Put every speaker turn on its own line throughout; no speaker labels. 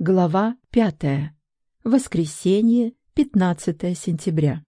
Глава пятая. Воскресенье, 15 сентября.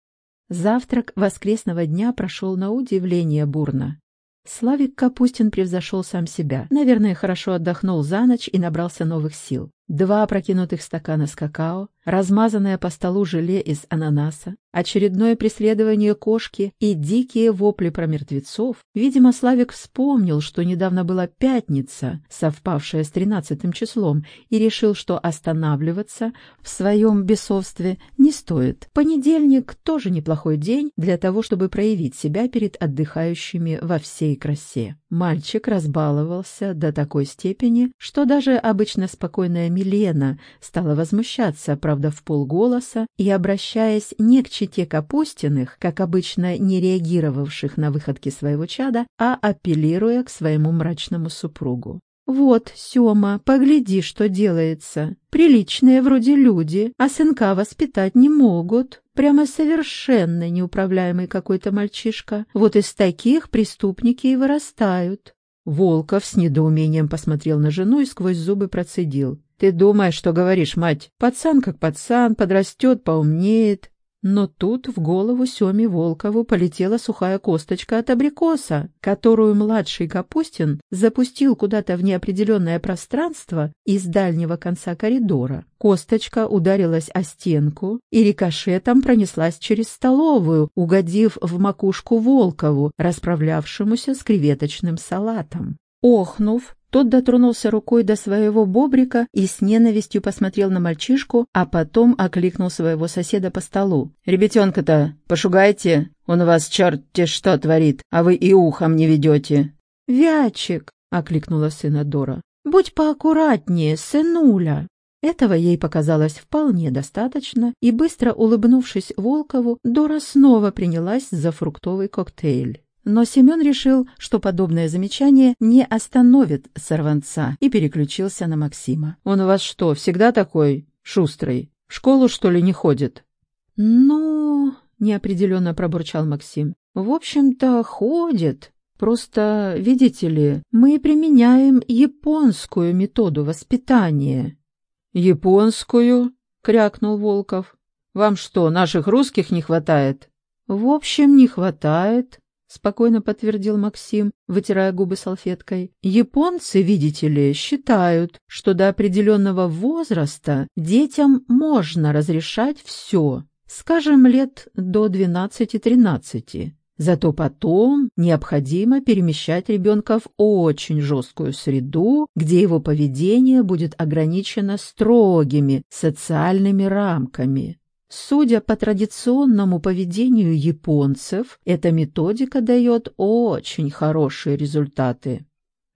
Завтрак воскресного дня прошел на удивление бурно. Славик Капустин превзошел сам себя. Наверное, хорошо отдохнул за ночь и набрался новых сил. Два опрокинутых стакана с какао, размазанное по столу желе из ананаса, очередное преследование кошки и дикие вопли про мертвецов. Видимо, Славик вспомнил, что недавно была пятница, совпавшая с тринадцатым числом, и решил, что останавливаться в своем бесовстве не стоит. Понедельник тоже неплохой день для того, чтобы проявить себя перед отдыхающими во всей красе. Мальчик разбаловался до такой степени, что даже обычно спокойная Милена стала возмущаться, правда, в полголоса, и обращаясь не к чете Капустиных, как обычно не реагировавших на выходки своего чада, а апеллируя к своему мрачному супругу. «Вот, Сёма, погляди, что делается. Приличные вроде люди, а сынка воспитать не могут. Прямо совершенно неуправляемый какой-то мальчишка. Вот из таких преступники и вырастают». Волков с недоумением посмотрел на жену и сквозь зубы процедил. «Ты думаешь, что говоришь, мать? Пацан как пацан, подрастет, поумнеет. Но тут в голову Семе Волкову полетела сухая косточка от абрикоса, которую младший Капустин запустил куда-то в неопределенное пространство из дальнего конца коридора. Косточка ударилась о стенку и рикошетом пронеслась через столовую, угодив в макушку Волкову, расправлявшемуся с креветочным салатом. Охнув, тот дотронулся рукой до своего бобрика и с ненавистью посмотрел на мальчишку, а потом окликнул своего соседа по столу. «Ребятенка-то, пошугайте, он у вас черт-те что творит, а вы и ухом не ведете». «Вячик!» — окликнула сына Дора. «Будь поаккуратнее, сынуля!» Этого ей показалось вполне достаточно, и, быстро улыбнувшись Волкову, Дора снова принялась за фруктовый коктейль. Но Семен решил, что подобное замечание не остановит сорванца, и переключился на Максима. «Он у вас что, всегда такой шустрый? В школу, что ли, не ходит?» «Ну...» — неопределенно пробурчал Максим. «В общем-то, ходит. Просто, видите ли, мы применяем японскую методу воспитания».
«Японскую?» — крякнул Волков. «Вам что, наших русских не хватает?»
«В общем, не хватает», — спокойно подтвердил Максим, вытирая губы салфеткой. «Японцы, видите ли, считают, что до определенного возраста детям можно разрешать все, скажем, лет до 12-13. Зато потом необходимо перемещать ребенка в очень жесткую среду, где его поведение будет ограничено строгими социальными рамками. Судя по традиционному поведению японцев, эта методика дает очень хорошие результаты.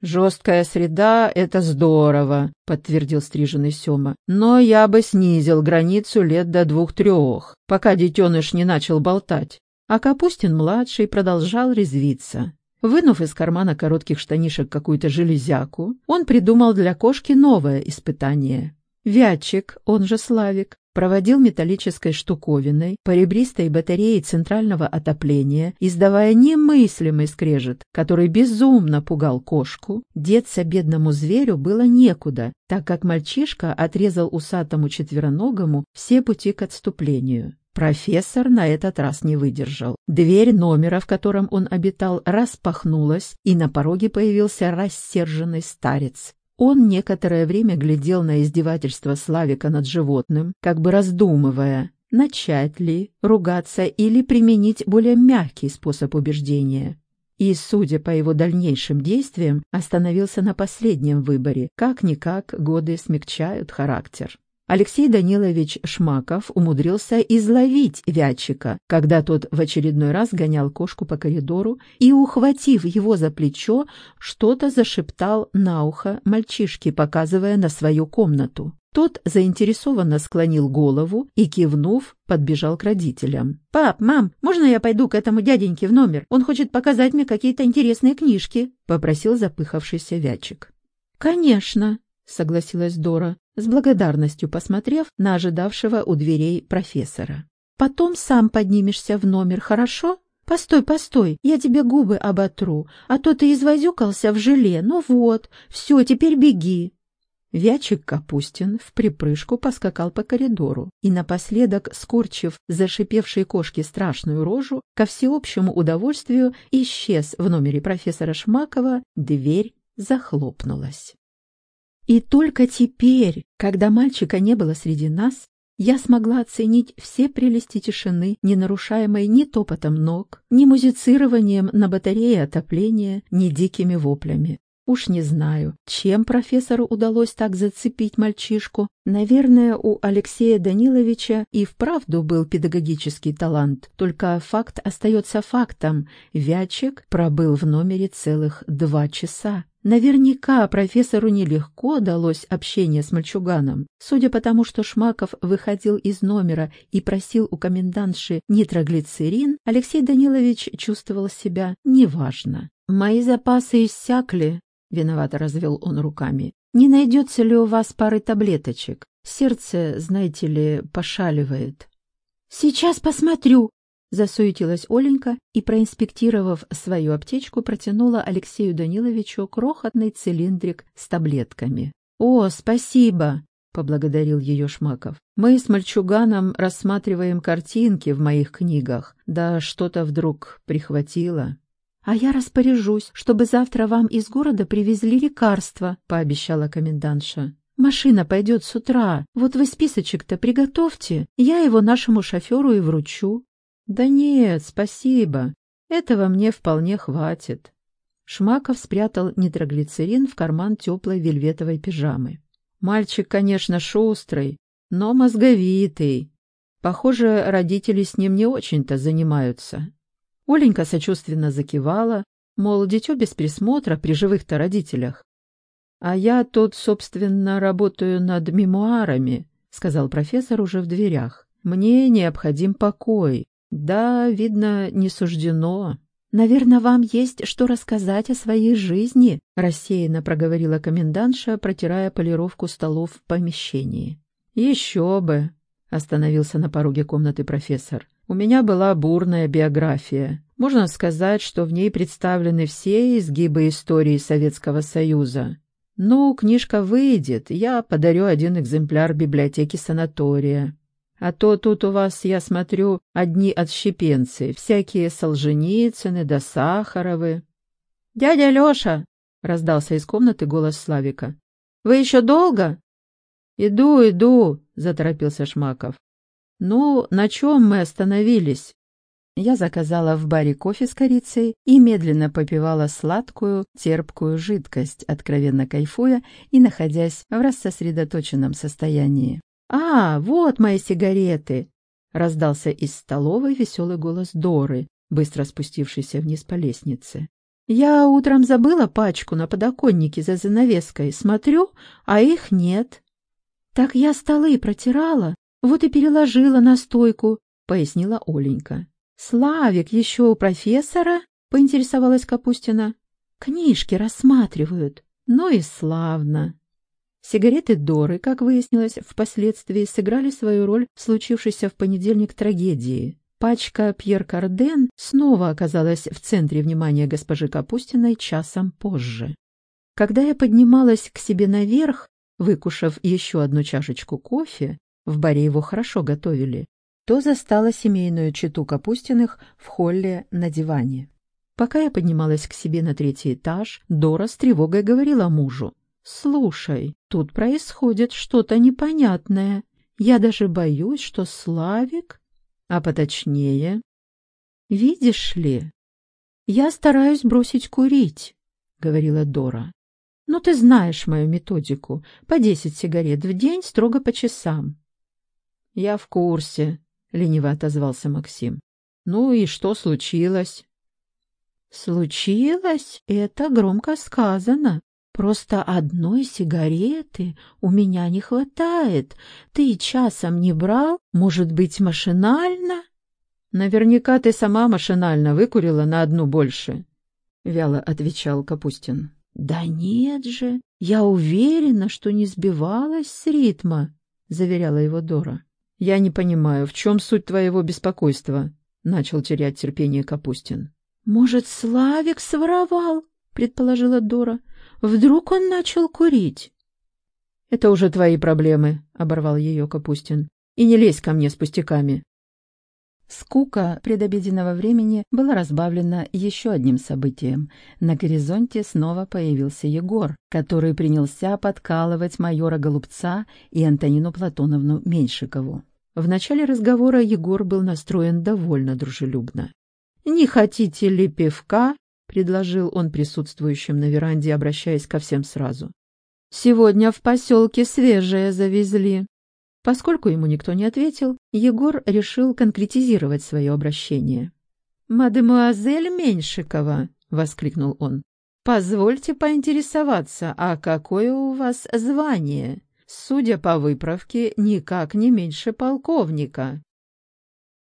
«Жесткая среда — это здорово», — подтвердил стриженный Сема. «Но я бы снизил границу лет до двух-трех, пока детеныш не начал болтать».
А Капустин-младший продолжал резвиться. Вынув из кармана коротких штанишек какую-то железяку, он придумал для кошки новое испытание. Вятчик, он же Славик, проводил металлической штуковиной по ребристой батарее центрального отопления, издавая немыслимый скрежет, который безумно пугал кошку, деться бедному зверю было некуда, так как мальчишка отрезал усатому четвероногому все пути к отступлению. Профессор на этот раз не выдержал. Дверь номера, в котором он обитал, распахнулась, и на пороге появился рассерженный старец. Он некоторое время глядел на издевательство Славика над животным, как бы раздумывая, начать ли, ругаться или применить более мягкий способ убеждения. И, судя по его дальнейшим действиям, остановился на последнем выборе. Как-никак годы смягчают характер. Алексей Данилович Шмаков умудрился изловить Вятчика, когда тот в очередной раз гонял кошку по коридору и, ухватив его за плечо, что-то зашептал на ухо мальчишке, показывая на свою комнату. Тот заинтересованно склонил голову и, кивнув, подбежал к родителям. «Пап, мам, можно я пойду к этому дяденьке в номер? Он хочет показать мне какие-то интересные книжки», — попросил запыхавшийся Вячик. «Конечно», — согласилась Дора, с благодарностью посмотрев на ожидавшего у дверей профессора. «Потом сам поднимешься в номер, хорошо? Постой, постой, я тебе губы оботру, а то ты извозюкался в желе, ну вот, все, теперь беги». Вячик Капустин в припрыжку поскакал по коридору и, напоследок, скорчив зашипевшей кошке страшную рожу, ко всеобщему удовольствию исчез в номере профессора Шмакова, дверь захлопнулась. И только теперь, когда мальчика не было среди нас, я смогла оценить все прелести тишины, не нарушаемой ни топотом ног, ни музицированием на батарее отопления, ни дикими воплями. Уж не знаю, чем профессору удалось так зацепить мальчишку. Наверное, у Алексея Даниловича и вправду был педагогический талант, только факт остается фактом. Вячик пробыл в номере целых два часа. Наверняка профессору нелегко далось общение с мальчуганом. Судя по тому, что Шмаков выходил из номера и просил у комендантши нитроглицерин, Алексей Данилович чувствовал себя неважно. «Мои запасы иссякли», Виновато развел он руками. «Не найдется ли у вас пары таблеточек? Сердце, знаете ли, пошаливает». «Сейчас посмотрю», — засуетилась Оленька и, проинспектировав свою аптечку, протянула Алексею Даниловичу крохотный цилиндрик с таблетками. «О, спасибо!» — поблагодарил ее Шмаков. «Мы с мальчуганом рассматриваем картинки в моих книгах, да что-то вдруг прихватило». «А я распоряжусь, чтобы завтра вам из города привезли лекарства», — пообещала комендантша. «Машина пойдет с утра. Вот вы списочек-то приготовьте. Я его нашему шоферу и вручу». «Да нет, спасибо. Этого мне вполне хватит». Шмаков спрятал нитроглицерин в карман теплой вельветовой пижамы. «Мальчик, конечно, шустрый, но мозговитый. Похоже, родители с ним не очень-то занимаются. Оленька сочувственно закивала, мол, дитё без присмотра при живых-то родителях. «А я тут, собственно, работаю над мемуарами», — сказал профессор уже в дверях. «Мне необходим покой. Да, видно, не суждено». «Наверное, вам есть что рассказать о своей жизни», — рассеянно проговорила комендантша, протирая полировку столов в помещении. «Еще бы», — остановился на пороге комнаты профессор. У меня была бурная биография. Можно сказать, что в ней представлены все изгибы истории Советского Союза. Ну, книжка выйдет, я подарю один экземпляр библиотеки санатория. А то тут у вас, я смотрю, одни отщепенцы, всякие Солженицыны да Сахаровы. — Дядя Леша! — раздался из комнаты голос Славика. — Вы еще долго? — Иду, иду, — заторопился Шмаков. «Ну, на чем мы остановились?» Я заказала в баре кофе с корицей и медленно попивала сладкую, терпкую жидкость, откровенно кайфуя и находясь в рассосредоточенном состоянии. «А, вот мои сигареты!» — раздался из столовой веселый голос Доры, быстро спустившейся вниз по лестнице. «Я утром забыла пачку на подоконнике за занавеской. Смотрю, а их нет». «Так я столы протирала, «Вот и переложила на стойку», — пояснила Оленька. «Славик еще у профессора?» — поинтересовалась Капустина. «Книжки рассматривают. Ну и славно». Сигареты Доры, как выяснилось, впоследствии сыграли свою роль в случившейся в понедельник трагедии. Пачка Пьер Карден снова оказалась в центре внимания госпожи Капустиной часом позже. Когда я поднималась к себе наверх, выкушав еще одну чашечку кофе, в баре его хорошо готовили, то застала семейную чету Капустиных в холле на диване. Пока я поднималась к себе на третий этаж, Дора с тревогой говорила мужу. «Слушай, тут происходит что-то непонятное. Я даже боюсь, что Славик...» «А поточнее...» «Видишь ли, я стараюсь бросить курить», — говорила Дора. «Ну, ты знаешь мою методику. По десять сигарет в день строго по часам. «Я в курсе», — лениво отозвался Максим. «Ну и что случилось?» «Случилось? Это громко сказано. Просто одной сигареты у меня не хватает. Ты часом не брал? Может быть, машинально?» «Наверняка ты сама машинально выкурила на одну больше», — вяло отвечал Капустин. «Да нет же, я уверена, что не сбивалась с ритма», — заверяла его Дора. «Я не понимаю, в чем суть твоего беспокойства?» — начал терять терпение Капустин. «Может, Славик своровал?» — предположила Дора. «Вдруг он начал курить?»
«Это уже твои проблемы», — оборвал ее Капустин. «И не лезь ко мне с пустяками».
Скука предобеденного времени была разбавлена еще одним событием. На горизонте снова появился Егор, который принялся подкалывать майора Голубца и Антонину Платоновну Меньшикову. В начале разговора Егор был настроен довольно дружелюбно. «Не хотите ли пивка?» — предложил он присутствующим на веранде, обращаясь ко всем сразу. «Сегодня в поселке свежее завезли». Поскольку ему никто не ответил, Егор решил конкретизировать свое обращение. «Мадемуазель Меньшикова!» — воскликнул он. «Позвольте поинтересоваться, а какое у вас звание? Судя по выправке, никак не меньше полковника».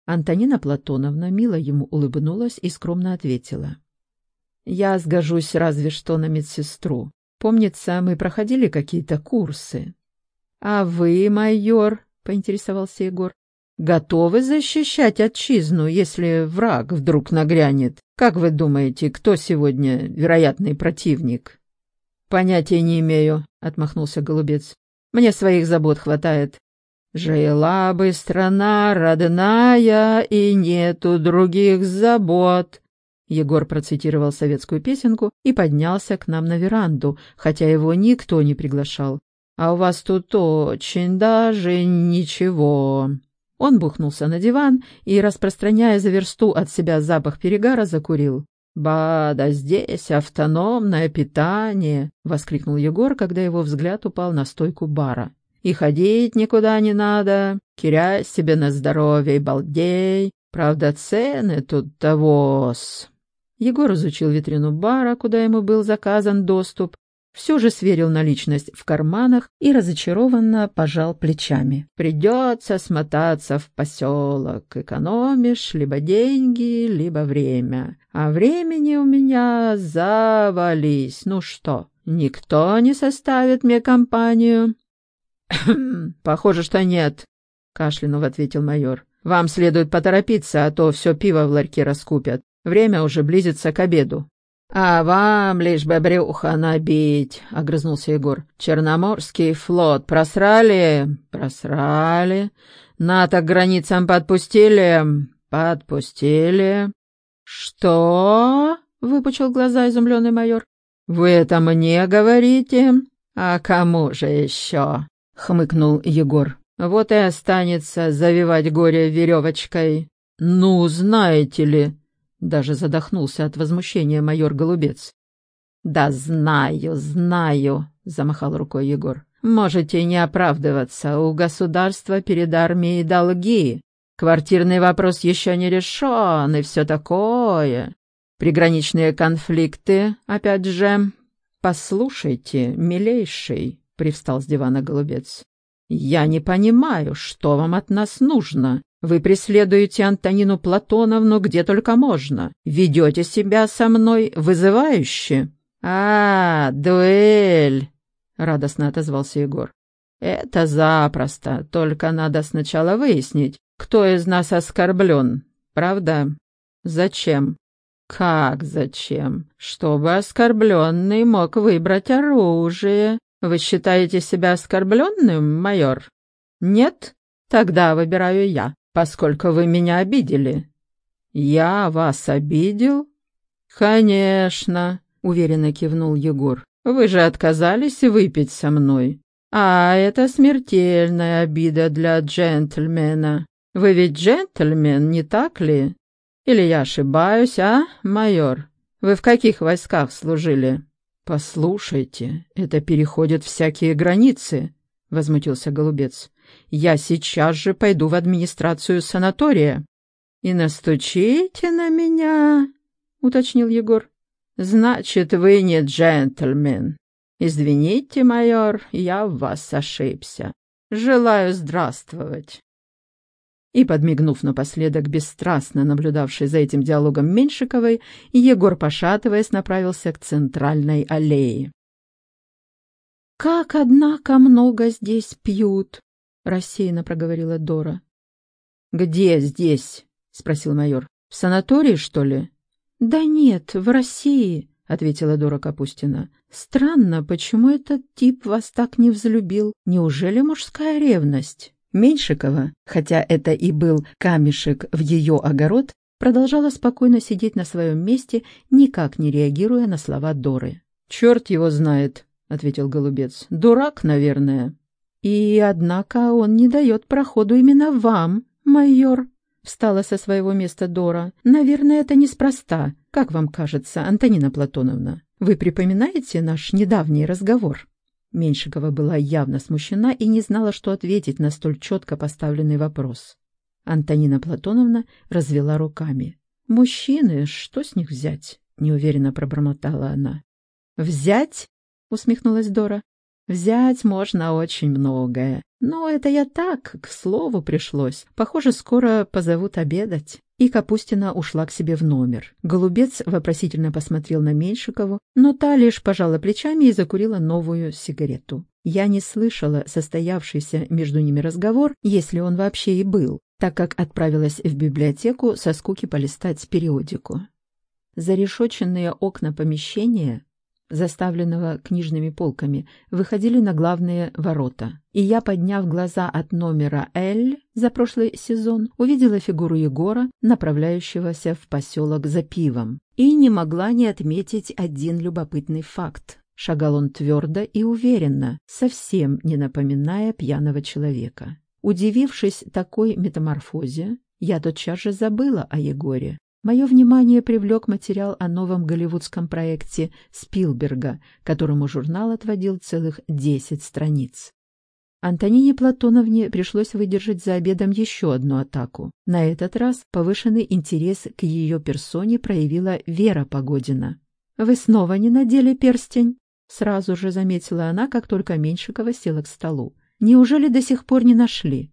Антонина Платоновна мило ему улыбнулась и скромно ответила. «Я сгожусь разве что на медсестру. Помнится, мы проходили какие-то курсы. «А вы, майор?» — поинтересовался Егор. «Готовы защищать отчизну, если враг вдруг нагрянет? Как вы думаете, кто сегодня вероятный противник?» «Понятия не имею», — отмахнулся Голубец. «Мне своих забот хватает. Жила бы страна родная, и нету других забот». Егор процитировал советскую песенку и поднялся к нам на веранду, хотя его никто не приглашал. А у вас тут очень даже ничего». Он бухнулся на диван и, распространяя за версту от себя запах перегара, закурил. «Ба, да здесь автономное питание!» — воскликнул Егор, когда его взгляд упал на стойку бара. «И ходить никуда не надо, киряй себе на здоровье и балдей. Правда, цены тут того-с». Егор изучил витрину бара, куда ему был заказан доступ, все же сверил наличность в карманах и разочарованно пожал плечами. «Придется смотаться в поселок. Экономишь либо деньги, либо время. А времени у меня завались. Ну что, никто не составит мне компанию?» «Похоже, что нет», — кашлянув ответил майор. «Вам следует поторопиться, а то все пиво в ларьке раскупят. Время уже близится к обеду». «А вам лишь бы брюхо набить», — огрызнулся Егор. «Черноморский флот просрали?» «Просрали. НАТО к границам подпустили?» «Подпустили». «Что?» — выпучил глаза изумленный майор. «Вы это мне говорите?» «А кому же еще?» — хмыкнул Егор. «Вот и останется завивать горе веревочкой». «Ну, знаете ли», даже задохнулся от возмущения майор Голубец. «Да знаю, знаю», — замахал рукой Егор. «Можете не оправдываться. У государства перед армией долги. Квартирный вопрос еще не решен и все такое. Приграничные конфликты, опять же. Послушайте, милейший», — привстал с дивана Голубец. «Я не понимаю, что вам от нас нужно. Вы преследуете Антонину Платоновну где только можно. Ведете себя со мной вызывающе. А, дуэль! Радостно отозвался Егор. Это запросто, только надо сначала выяснить, кто из нас оскорблен. Правда? Зачем? Как зачем? Чтобы оскорбленный мог выбрать оружие. Вы считаете себя оскорбленным, майор? Нет? Тогда выбираю я поскольку вы меня обидели». «Я вас обидел?» «Конечно», — уверенно кивнул Егор. «Вы же отказались выпить со мной. А это смертельная обида для джентльмена. Вы ведь джентльмен, не так ли? Или я ошибаюсь, а, майор? Вы в каких войсках служили?» «Послушайте, это переходит всякие границы», — возмутился Голубец. Я сейчас же пойду в администрацию санатория. И настучите на меня, уточнил Егор. Значит, вы не джентльмен. Извините, майор, я в вас ошибся. Желаю здравствовать. И, подмигнув напоследок бесстрастно наблюдавший за этим диалогом Меньшиковой, Егор, пошатываясь, направился к центральной аллее. «Как, однако, много здесь пьют!» — рассеянно проговорила Дора. «Где здесь?» — спросил майор. «В санатории, что ли?» «Да нет, в России», — ответила Дора Капустина. «Странно, почему этот тип вас так не взлюбил? Неужели мужская ревность?» Меньшикова, хотя это и был камешек в ее огород, продолжала спокойно сидеть на своем месте, никак не реагируя на слова Доры.
«Черт его знает», — ответил Голубец. «Дурак, наверное».
«И, однако, он не дает проходу именно вам, майор», — встала со своего места Дора. «Наверное, это неспроста. Как вам кажется, Антонина Платоновна? Вы припоминаете наш недавний разговор?» Меньшикова была явно смущена и не знала, что ответить на столь четко поставленный вопрос. Антонина Платоновна развела руками. «Мужчины, что с них взять?» — неуверенно пробормотала она. «Взять?» — усмехнулась Дора. «Взять можно очень многое. Но это я так, к слову пришлось. Похоже, скоро позовут обедать». И Капустина ушла к себе в номер. Голубец вопросительно посмотрел на Меньшикову, но та лишь пожала плечами и закурила новую сигарету. Я не слышала состоявшийся между ними разговор, если он вообще и был, так как отправилась в библиотеку со скуки полистать периодику. Зарешоченные окна помещения заставленного книжными полками, выходили на главные ворота. И я, подняв глаза от номера «Л» за прошлый сезон, увидела фигуру Егора, направляющегося в поселок за пивом. И не могла не отметить один любопытный факт. Шагал он твердо и уверенно, совсем не напоминая пьяного человека. Удивившись такой метаморфозе, я тотчас же забыла о Егоре. Мое внимание привлек материал о новом голливудском проекте Спилберга, которому журнал отводил целых десять страниц. Антонине Платоновне пришлось выдержать за обедом еще одну атаку. На этот раз повышенный интерес к ее персоне проявила Вера Погодина. «Вы снова не надели перстень?» Сразу же заметила она, как только Меньшикова села к столу. «Неужели до сих пор не нашли?»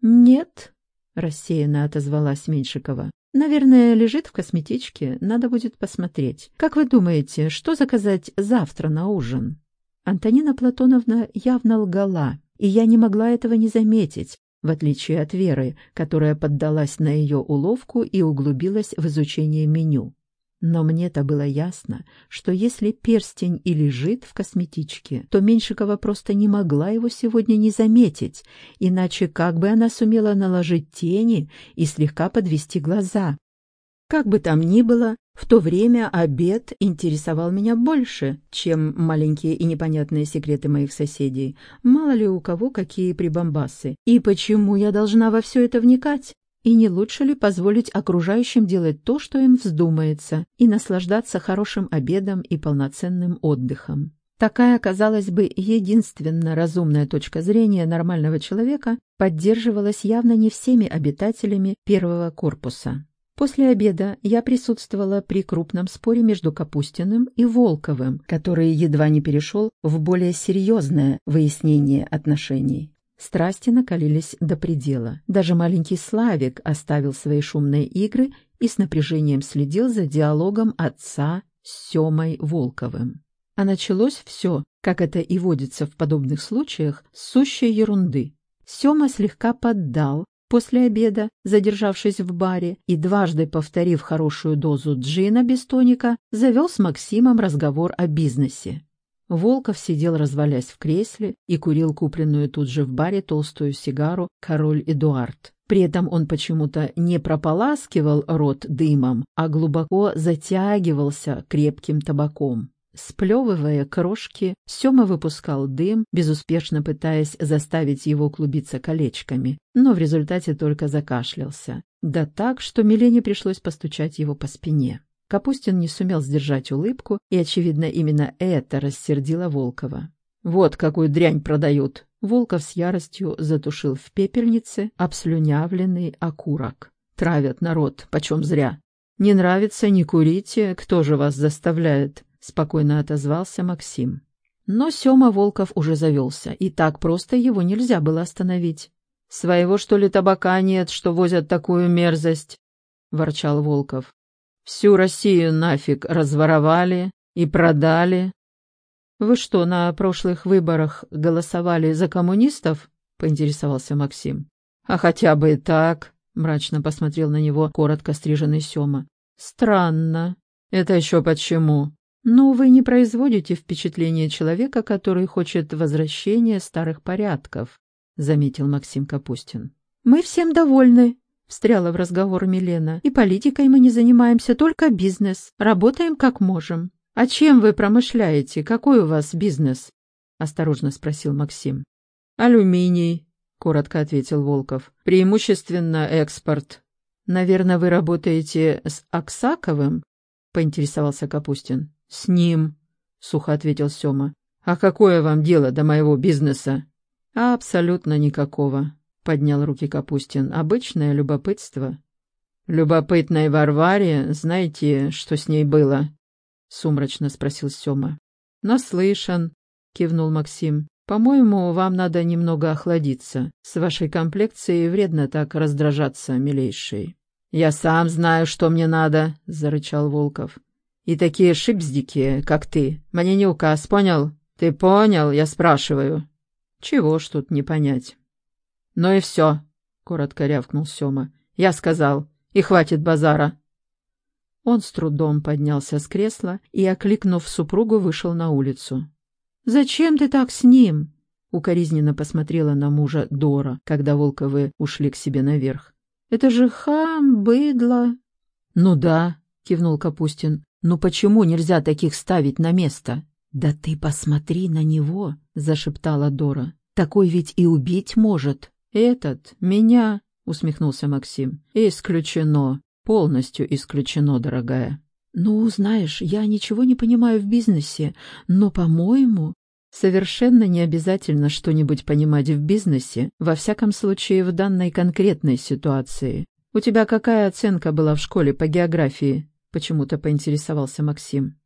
«Нет», — рассеянно отозвалась Меньшикова. Наверное, лежит в косметичке, надо будет посмотреть. Как вы думаете, что заказать завтра на ужин? Антонина Платоновна явно лгала, и я не могла этого не заметить, в отличие от Веры, которая поддалась на ее уловку и углубилась в изучение меню. Но мне-то было ясно, что если перстень и лежит в косметичке, то Меньшикова просто не могла его сегодня не заметить, иначе как бы она сумела наложить тени и слегка подвести глаза. Как бы там ни было, в то время обед интересовал меня больше, чем маленькие и непонятные секреты моих соседей. Мало ли у кого какие прибамбасы. И почему я должна во все это вникать? И не лучше ли позволить окружающим делать то, что им вздумается, и наслаждаться хорошим обедом и полноценным отдыхом? Такая, казалось бы, единственно разумная точка зрения нормального человека поддерживалась явно не всеми обитателями первого корпуса. После обеда я присутствовала при крупном споре между Капустиным и Волковым, который едва не перешел в более серьезное выяснение отношений. Страсти накалились до предела. Даже маленький Славик оставил свои шумные игры и с напряжением следил за диалогом отца с Семой Волковым. А началось все, как это и водится в подобных случаях, с сущей ерунды. Сема слегка поддал после обеда, задержавшись в баре и дважды повторив хорошую дозу джина без тоника, завел с Максимом разговор о бизнесе. Волков сидел, развалясь в кресле, и курил купленную тут же в баре толстую сигару «Король Эдуард». При этом он почему-то не прополаскивал рот дымом, а глубоко затягивался крепким табаком. Сплевывая крошки, Сема выпускал дым, безуспешно пытаясь заставить его клубиться колечками, но в результате только закашлялся. Да так, что Милене пришлось постучать его по спине. Капустин не сумел сдержать улыбку, и, очевидно, именно это рассердило Волкова. «Вот какую дрянь продают!» Волков с яростью затушил в пепельнице обслюнявленный окурок. «Травят народ, почем зря!» «Не нравится, не курите, кто же вас заставляет?» — спокойно отозвался Максим. Но Сема Волков уже завелся, и так просто его нельзя было остановить. «Своего, что ли, табака нет, что возят такую мерзость?» — ворчал Волков. Всю Россию нафиг разворовали и продали. Вы что, на прошлых выборах голосовали за коммунистов? поинтересовался Максим. А хотя бы и так, мрачно посмотрел на него коротко стриженный Сёма. Странно. Это еще почему? Но вы не производите впечатление человека, который хочет возвращения старых порядков, заметил Максим Капустин. Мы всем довольны, встряла в разговор Милена. И политикой мы не занимаемся, только бизнес. Работаем как можем. А чем вы промышляете? Какой у вас бизнес? осторожно спросил Максим. Алюминий, коротко ответил Волков. Преимущественно экспорт. Наверное, вы работаете с Аксаковым? поинтересовался Капустин. «С ним», — сухо ответил Сёма. «А какое вам дело до моего бизнеса?» «Абсолютно никакого», — поднял руки Капустин. «Обычное любопытство». «Любопытной Варваре, знаете, что с ней было?» — сумрачно спросил Сёма. «Наслышан», — кивнул Максим. «По-моему, вам надо немного охладиться. С вашей комплекцией вредно так раздражаться, милейший». «Я сам знаю, что мне надо», — зарычал Волков. И такие шипздики, как ты, мне не указ, понял? Ты понял, я спрашиваю. Чего ж тут не понять? Ну и все, коротко рявкнул Сёма. Я сказал, и хватит базара. Он с трудом поднялся с кресла и, окликнув супругу, вышел на улицу. «Зачем ты так с ним?» — укоризненно посмотрела на мужа Дора, когда Волковы ушли к себе наверх. «Это же хам, быдло!» «Ну да», — кивнул Капустин, ну почему нельзя таких ставить на место? Да ты посмотри на него, зашептала Дора. Такой ведь и убить может. Этот, меня, усмехнулся Максим. Исключено. Полностью исключено, дорогая. Ну, знаешь, я ничего не понимаю в бизнесе, но, по-моему, Совершенно не обязательно что-нибудь понимать в бизнесе, во всяком случае в данной конкретной ситуации. У тебя какая оценка была в школе по географии? — почему-то поинтересовался Максим.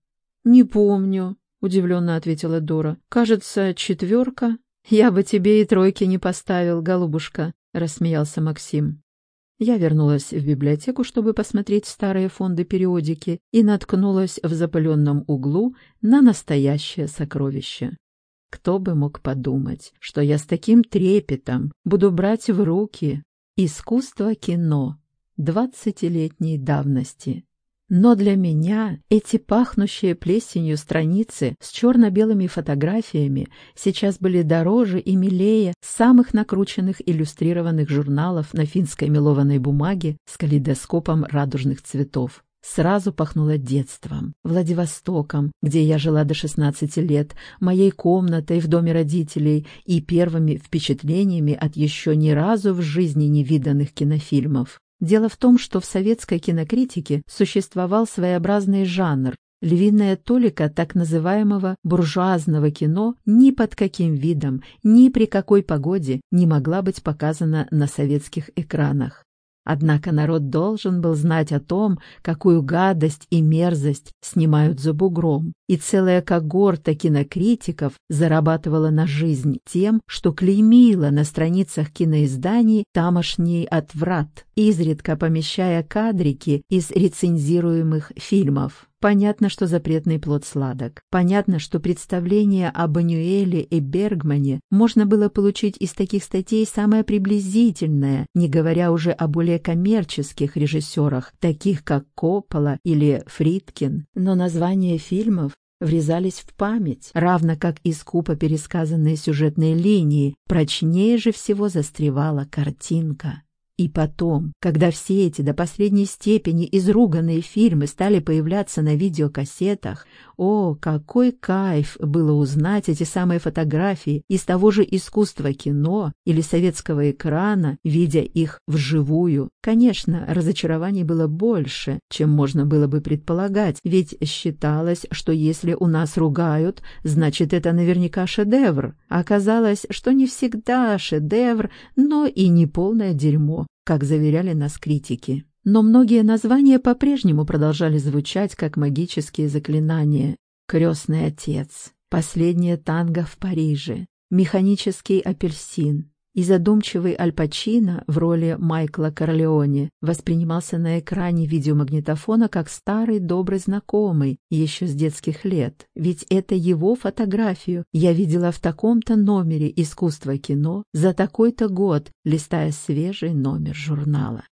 «Не помню», — удивленно ответила Дора. «Кажется, четверка». «Я бы тебе и тройки не поставил, голубушка», — рассмеялся Максим. Я вернулась в библиотеку, чтобы посмотреть старые фонды периодики, и наткнулась в запыленном углу на настоящее сокровище. Кто бы мог подумать, что я с таким трепетом буду брать в руки искусство кино двадцатилетней давности. Но для меня эти пахнущие плесенью страницы с черно-белыми фотографиями сейчас были дороже и милее самых накрученных иллюстрированных журналов на финской мелованной бумаге с калейдоскопом радужных цветов. Сразу пахнуло детством, Владивостоком, где я жила до 16 лет, моей комнатой в доме родителей и первыми впечатлениями от еще ни разу в жизни не виданных кинофильмов. Дело в том, что в советской кинокритике существовал своеобразный жанр, львиная толика так называемого буржуазного кино ни под каким видом, ни при какой погоде не могла быть показана на советских экранах. Однако народ должен был знать о том, какую гадость и мерзость снимают за бугром, и целая когорта кинокритиков зарабатывала на жизнь тем, что клеймила на страницах киноизданий тамошний отврат, изредка помещая кадрики из рецензируемых фильмов. Понятно, что запретный плод сладок. Понятно, что представление об Анюэле и Бергмане можно было получить из таких статей самое приблизительное, не говоря уже о более коммерческих режиссерах, таких как Коппола или Фридкин. Но названия фильмов врезались в память, равно как и скупо пересказанные сюжетные линии, прочнее же всего застревала картинка. И потом, когда все эти до последней степени изруганные фильмы стали появляться на видеокассетах, о, какой кайф было узнать эти самые фотографии из того же искусства кино или советского экрана, видя их вживую. Конечно, разочарований было больше, чем можно было бы предполагать, ведь считалось, что если у нас ругают, значит это наверняка шедевр. Оказалось, что не всегда шедевр, но и не полное дерьмо как заверяли нас критики. Но многие названия по-прежнему продолжали звучать как магические заклинания. «Крестный отец», «Последнее танго в Париже», «Механический апельсин», и задумчивый Аль Пачино в роли Майкла Корлеоне воспринимался на экране видеомагнитофона как старый добрый знакомый еще с детских лет. Ведь это его фотографию я видела в таком-то номере искусства кино за такой-то год, листая свежий номер журнала.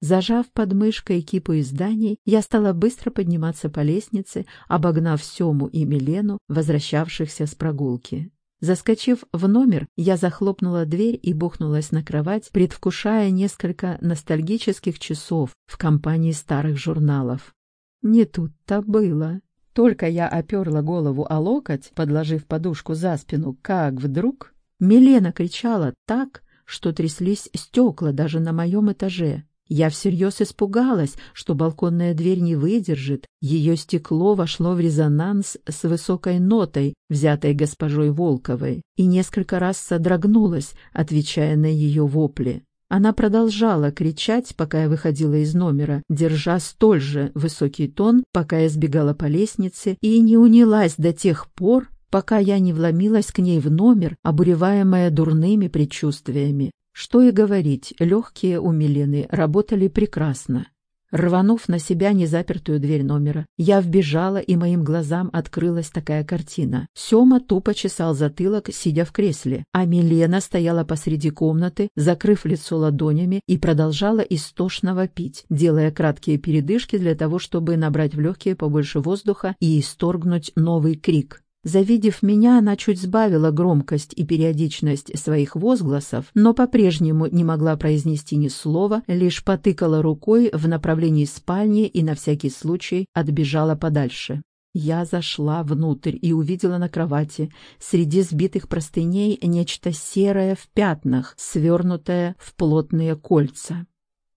Зажав под мышкой кипу изданий, я стала быстро подниматься по лестнице, обогнав Сему и Милену, возвращавшихся с прогулки. Заскочив в номер, я захлопнула дверь и бухнулась на кровать, предвкушая несколько ностальгических часов в компании старых журналов. Не тут-то было. Только я оперла голову о локоть, подложив подушку за спину, как вдруг Милена кричала так, что тряслись стекла даже на моем этаже. Я всерьез испугалась, что балконная дверь не выдержит, ее стекло вошло в резонанс с высокой нотой, взятой госпожой Волковой, и несколько раз содрогнулась, отвечая на ее вопли. Она продолжала кричать, пока я выходила из номера, держа столь же высокий тон, пока я сбегала по лестнице, и не унялась до тех пор, пока я не вломилась к ней в номер, обуреваемая дурными предчувствиями. Что и говорить, легкие у Милены работали прекрасно. Рванув на себя незапертую дверь номера, я вбежала, и моим глазам открылась такая картина. Сёма тупо чесал затылок, сидя в кресле, а Милена стояла посреди комнаты, закрыв лицо ладонями, и продолжала истошно вопить, делая краткие передышки для того, чтобы набрать в легкие побольше воздуха и исторгнуть новый крик. Завидев меня, она чуть сбавила громкость и периодичность своих возгласов, но по-прежнему не могла произнести ни слова, лишь потыкала рукой в направлении спальни и на всякий случай отбежала подальше. Я зашла внутрь и увидела на кровати среди сбитых простыней нечто серое в пятнах, свернутое в плотные кольца.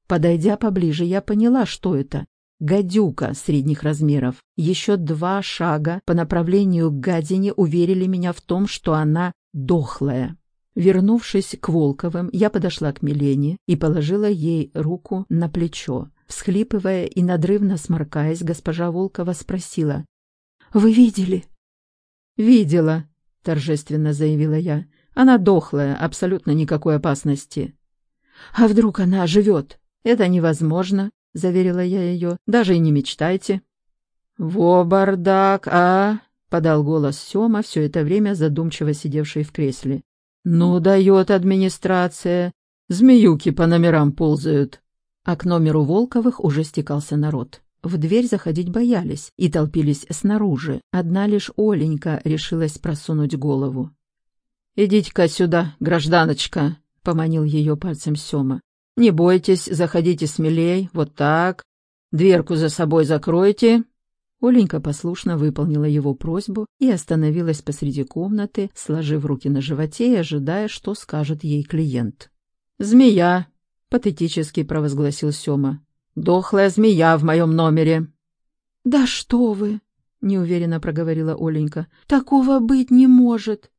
Подойдя поближе, я поняла, что это, гадюка средних размеров. Еще два шага по направлению к гадине уверили меня в том, что она дохлая. Вернувшись к Волковым, я подошла к Милене и положила ей руку на плечо. Всхлипывая и надрывно сморкаясь, госпожа Волкова спросила. «Вы видели?» «Видела», — торжественно заявила я. «Она дохлая, абсолютно никакой опасности». «А вдруг она живет?» «Это невозможно. — заверила я ее. «Даже и не мечтайте». «Во бардак, а!» — подал голос Сема, все это время задумчиво сидевший в кресле. «Ну, дает администрация. Змеюки по номерам ползают». А к номеру Волковых уже стекался народ. В дверь заходить боялись и толпились снаружи. Одна лишь Оленька решилась просунуть голову. «Идите-ка сюда, гражданочка», — поманил ее пальцем Сема. Не бойтесь, заходите смелей, вот так. Дверку за собой закройте». Оленька послушно выполнила его просьбу и остановилась посреди комнаты, сложив руки на животе и ожидая, что скажет ей клиент. «Змея!» — патетически провозгласил Сёма. «Дохлая змея в моем номере!» «Да что вы!» — неуверенно проговорила Оленька. «Такого быть не может!»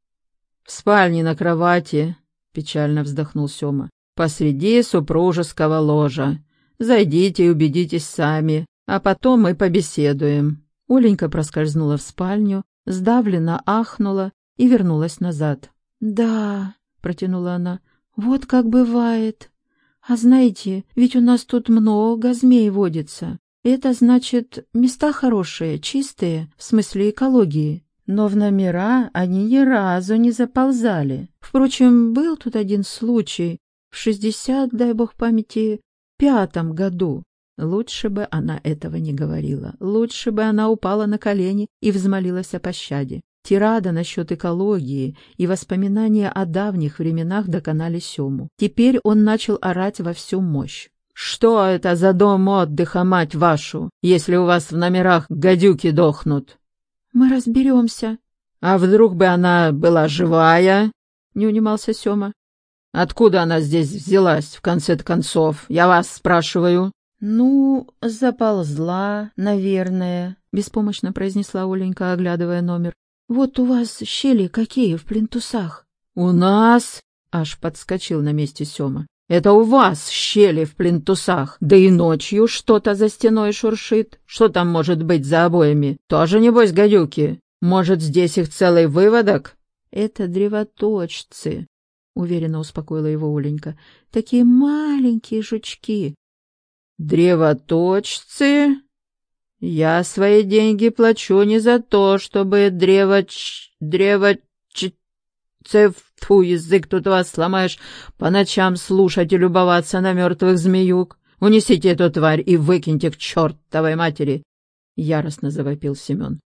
«В спальне на кровати!» — печально вздохнул Сёма посреди супружеского ложа. Зайдите и убедитесь сами, а потом мы побеседуем». Оленька проскользнула в спальню, сдавленно ахнула и вернулась назад. «Да», — протянула она, — «вот как бывает. А знаете, ведь у нас тут много змей водится. Это значит, места хорошие, чистые, в смысле экологии. Но в номера они ни разу не заползали. Впрочем, был тут один случай, в шестьдесят, дай бог памяти, пятом году. Лучше бы она этого не говорила. Лучше бы она упала на колени и взмолилась о пощаде. Тирада насчет экологии и воспоминания о давних временах доконали Сему. Теперь он начал орать во всю мощь. «Что это за дом отдыха, мать вашу, если у вас в номерах гадюки дохнут?» «Мы разберемся». «А вдруг бы она была живая?» — не унимался Сема. Откуда она здесь взялась, в конце-то концов? Я вас спрашиваю». «Ну, заползла, наверное», — беспомощно произнесла Оленька, оглядывая номер. «Вот у вас щели какие в плинтусах?»
«У нас?» — аж подскочил на месте Сёма. «Это у вас щели в плинтусах, да и ночью что-то за стеной шуршит. Что там может быть за обоями? Тоже, небось, гадюки? Может, здесь их целый выводок?»
«Это древоточцы», — уверенно успокоила его Оленька. — Такие маленькие жучки.
— Древоточцы? Я свои деньги плачу не за то, чтобы древоч... древоч... Фу, язык тут вас сломаешь, по ночам слушать и любоваться на мертвых змеюк. Унесите эту тварь и выкиньте к чертовой матери!» — яростно завопил Семен.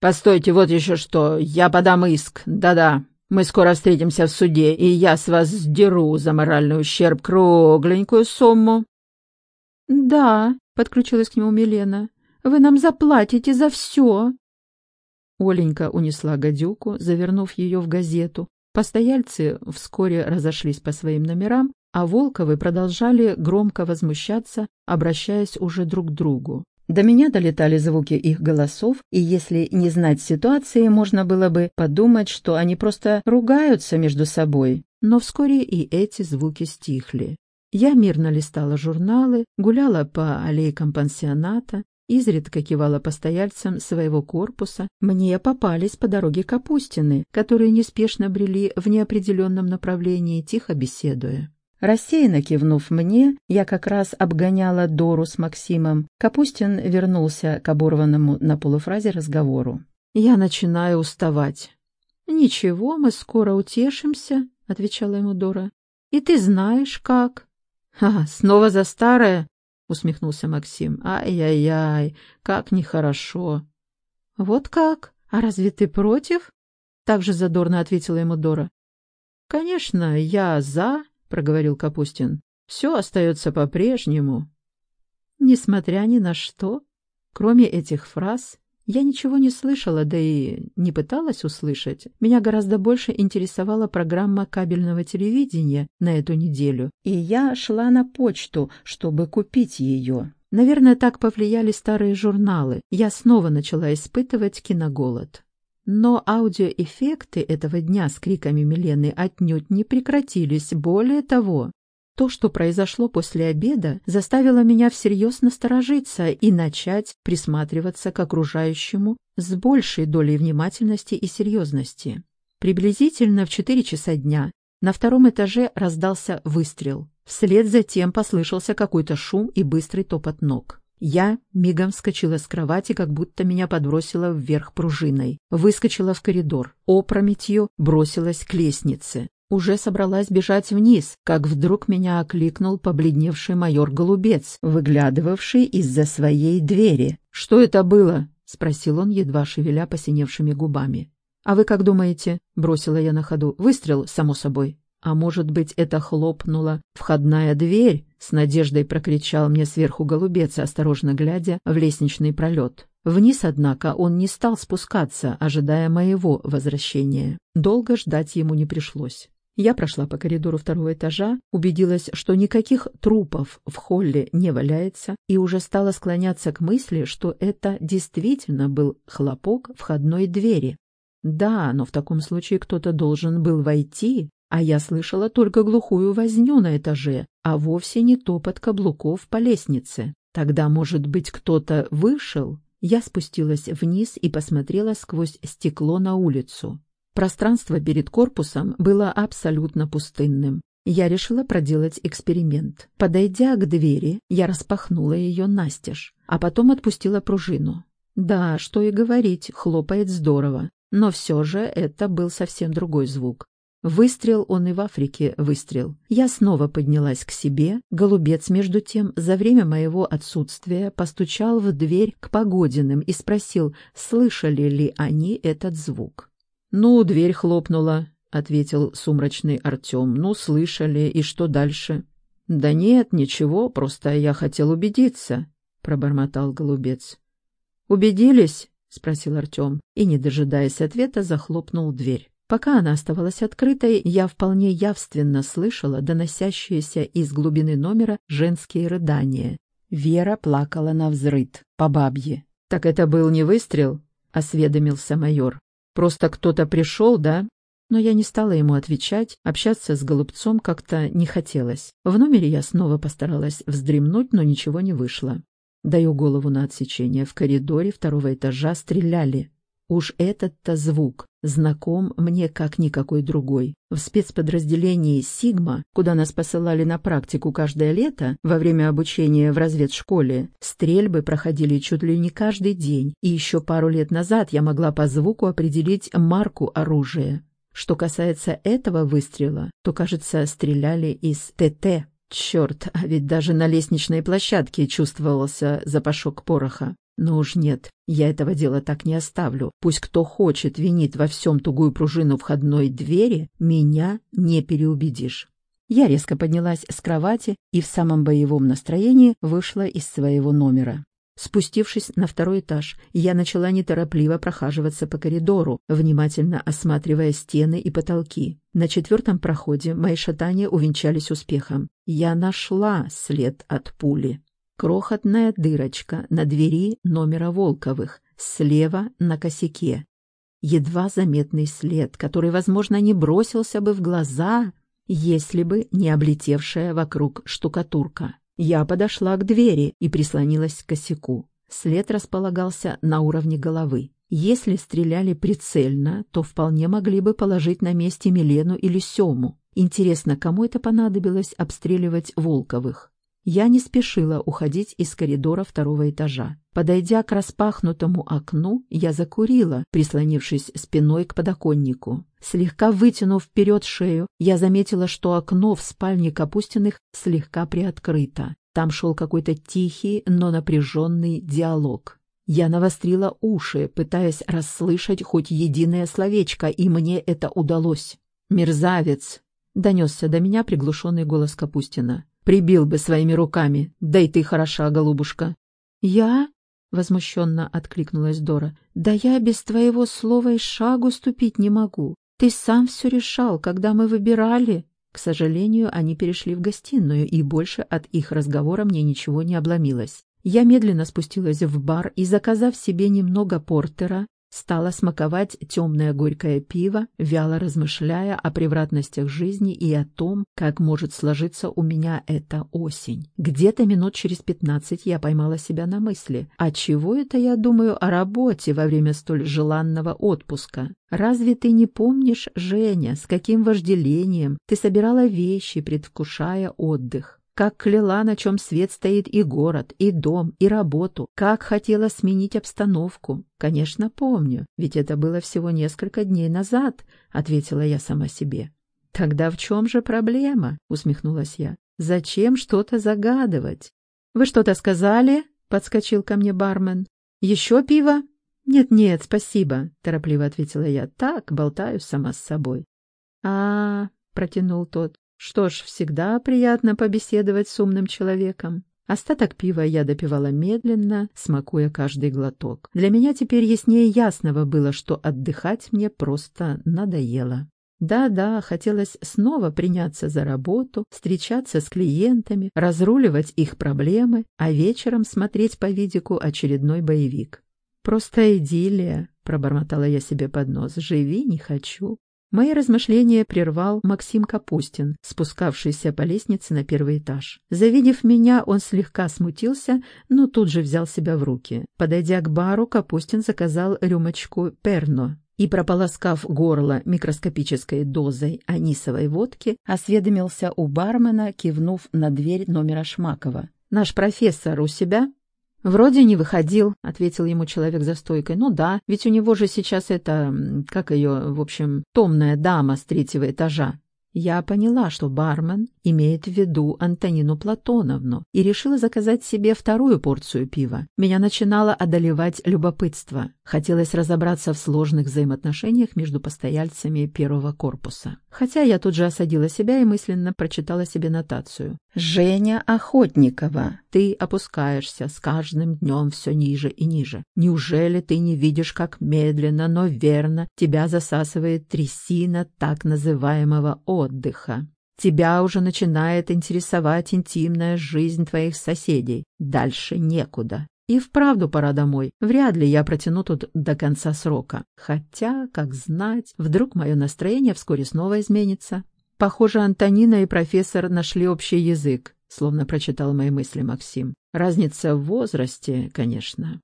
«Постойте, вот еще что, я подам иск, да-да, мы скоро встретимся в суде, и я с вас сдеру за моральный ущерб кругленькую сумму».
«Да», — подключилась к нему Милена, — «вы нам заплатите за все». Оленька унесла гадюку, завернув ее в газету. Постояльцы вскоре разошлись по своим номерам, а Волковы продолжали громко возмущаться, обращаясь уже друг к другу. До меня долетали звуки их голосов, и если не знать ситуации, можно было бы подумать, что они просто ругаются между собой. Но вскоре и эти звуки стихли. Я мирно листала журналы, гуляла по аллейкам пансионата, изредка кивала постояльцам своего корпуса. Мне попались по дороге Капустины, которые неспешно брели в неопределенном направлении, тихо беседуя. Рассеянно кивнув мне, я как раз обгоняла Дору с Максимом. Капустин вернулся к оборванному на полуфразе разговору. «Я начинаю уставать». «Ничего, мы скоро утешимся», — отвечала ему Дора. «И ты знаешь, как». «А, снова за старое?» — усмехнулся Максим. «Ай-яй-яй, как нехорошо». «Вот как? А разве ты против?» — также задорно ответила ему Дора. «Конечно, я за», — проговорил Капустин. «Все остается по-прежнему». Несмотря ни на что, кроме этих фраз, я ничего не слышала, да и не пыталась услышать. Меня гораздо больше интересовала программа кабельного телевидения на эту неделю, и я шла на почту, чтобы купить ее. Наверное, так повлияли старые журналы. Я снова начала испытывать киноголод. Но аудиоэффекты этого дня с криками Милены отнюдь не прекратились. Более того, то, что произошло после обеда, заставило меня всерьез насторожиться и начать присматриваться к окружающему с большей долей внимательности и серьезности. Приблизительно в четыре часа дня на втором этаже раздался выстрел. Вслед за тем послышался какой-то шум и быстрый топот ног. Я мигом вскочила с кровати, как будто меня подбросило вверх пружиной. Выскочила в коридор. Опрометью бросилась к лестнице. Уже собралась бежать вниз, как вдруг меня окликнул побледневший майор Голубец, выглядывавший из-за своей двери. «Что это было?» — спросил он, едва шевеля посиневшими губами. «А вы как думаете?» — бросила я на ходу. «Выстрел, само собой». А может быть, это хлопнула входная дверь? С надеждой прокричал мне сверху голубец, осторожно глядя в лестничный пролет. Вниз, однако, он не стал спускаться, ожидая моего возвращения. Долго ждать ему не пришлось. Я прошла по коридору второго этажа, убедилась, что никаких трупов в холле не валяется, и уже стала склоняться к мысли, что это действительно был хлопок входной двери. Да, но в таком случае кто-то должен был войти а я слышала только глухую возню на этаже, а вовсе не топот каблуков по лестнице. Тогда, может быть, кто-то вышел? Я спустилась вниз и посмотрела сквозь стекло на улицу. Пространство перед корпусом было абсолютно пустынным. Я решила проделать эксперимент. Подойдя к двери, я распахнула ее настежь, а потом отпустила пружину. Да, что и говорить, хлопает здорово. Но все же это был совсем другой звук. Выстрел он и в Африке выстрел. Я снова поднялась к себе. Голубец, между тем, за время моего отсутствия постучал в дверь к Погодиным и спросил, слышали ли они этот звук. «Ну, дверь хлопнула», — ответил сумрачный Артем. «Ну, слышали, и что дальше?» «Да нет, ничего, просто я хотел убедиться», — пробормотал Голубец. «Убедились?» — спросил Артем и, не дожидаясь ответа, захлопнул дверь. Пока она оставалась открытой, я вполне явственно слышала доносящиеся из глубины номера женские рыдания. Вера плакала на взрыд, по бабье. «Так это был не выстрел?» — осведомился майор. «Просто кто-то пришел, да?» Но я не стала ему отвечать, общаться с голубцом как-то не хотелось. В номере я снова постаралась вздремнуть, но ничего не вышло. Даю голову на отсечение. В коридоре второго этажа стреляли. Уж этот-то звук знаком мне как никакой другой. В спецподразделении «Сигма», куда нас посылали на практику каждое лето во время обучения в разведшколе, стрельбы проходили чуть ли не каждый день, и еще пару лет назад я могла по звуку определить марку оружия. Что касается этого выстрела, то, кажется, стреляли из ТТ.
Черт, а ведь даже на лестничной площадке чувствовался запашок пороха. Но уж нет, я этого дела так не оставлю. Пусть кто хочет винит во всем тугую пружину входной двери, меня не переубедишь. Я резко поднялась с кровати и в самом боевом настроении вышла из своего номера. Спустившись на второй этаж, я начала неторопливо прохаживаться по коридору, внимательно осматривая стены и потолки. На четвертом проходе мои шатания увенчались успехом. Я нашла след от пули. Крохотная дырочка на двери номера Волковых, слева на косяке. Едва заметный след, который, возможно, не бросился бы в глаза, если бы не облетевшая вокруг штукатурка. Я подошла к двери и прислонилась к косяку. След располагался на уровне головы. Если стреляли прицельно, то вполне могли бы положить на месте Милену или Сему. Интересно, кому это понадобилось обстреливать Волковых? Я не спешила уходить из коридора второго этажа. Подойдя к распахнутому окну, я закурила, прислонившись спиной к подоконнику. Слегка вытянув вперед шею, я заметила, что окно в спальне Капустиных слегка приоткрыто. Там шел какой-то тихий, но напряженный диалог. Я навострила уши, пытаясь расслышать хоть единое словечко, и мне это удалось. «Мерзавец!» — донесся до меня приглушенный голос Капустина. Прибил бы своими руками. Да и ты хороша, голубушка.
Я? Возмущенно откликнулась Дора. Да я без твоего слова и шагу ступить не могу. Ты сам все решал, когда мы выбирали. К сожалению, они перешли в гостиную, и больше от их разговора мне ничего не обломилось. Я медленно спустилась в бар и, заказав себе немного портера, Стала смаковать темное горькое пиво, вяло размышляя о превратностях жизни и о том, как может сложиться у меня эта осень. Где-то минут через пятнадцать я поймала себя на мысли, а чего это я думаю о работе во время столь желанного отпуска? Разве ты не помнишь, Женя, с каким вожделением ты собирала вещи, предвкушая отдых? Как кляла, на чем свет стоит и город, и дом, и работу, как хотела сменить обстановку. Конечно, помню, ведь это было всего несколько дней назад, — ответила я сама себе. Тогда в чем же проблема? — усмехнулась я. Зачем что-то загадывать? Вы что-то сказали? — подскочил ко мне бармен. Еще пиво? Нет-нет, спасибо, — торопливо ответила я. Так, болтаю сама с собой. А, -а, -а протянул тот. Что ж, всегда приятно побеседовать с умным человеком. Остаток пива я допивала медленно, смакуя каждый глоток. Для меня теперь яснее ясного было, что отдыхать мне просто надоело. Да-да, хотелось снова приняться за работу, встречаться с клиентами, разруливать их проблемы, а вечером смотреть по видику очередной боевик. «Просто идиллия», — пробормотала я себе под нос, — «живи не хочу». Мои размышления прервал Максим Капустин, спускавшийся по лестнице на первый этаж. Завидев меня, он слегка смутился, но тут же взял себя в руки. Подойдя к бару, Капустин заказал рюмочку «Перно» и, прополоскав горло микроскопической дозой анисовой водки, осведомился у бармена, кивнув на дверь номера Шмакова. «Наш профессор у себя?» «Вроде не выходил», — ответил ему человек за стойкой. «Ну да, ведь у него же сейчас это, как ее, в общем, томная дама с третьего этажа». Я поняла, что бармен имеет в виду Антонину Платоновну и решила заказать себе вторую порцию пива. Меня начинало одолевать любопытство. Хотелось разобраться в сложных взаимоотношениях между постояльцами первого корпуса. Хотя я тут же осадила себя и мысленно прочитала себе нотацию. «Женя Охотникова, ты опускаешься с каждым днем все ниже и ниже. Неужели ты не видишь, как медленно, но верно тебя засасывает трясина так называемого отдыха?» Тебя уже начинает интересовать интимная жизнь твоих соседей. Дальше некуда. И вправду пора домой. Вряд ли я протяну тут до конца срока. Хотя, как знать, вдруг мое настроение вскоре снова изменится. Похоже, Антонина и профессор нашли общий язык, словно прочитал мои мысли Максим. Разница в возрасте, конечно.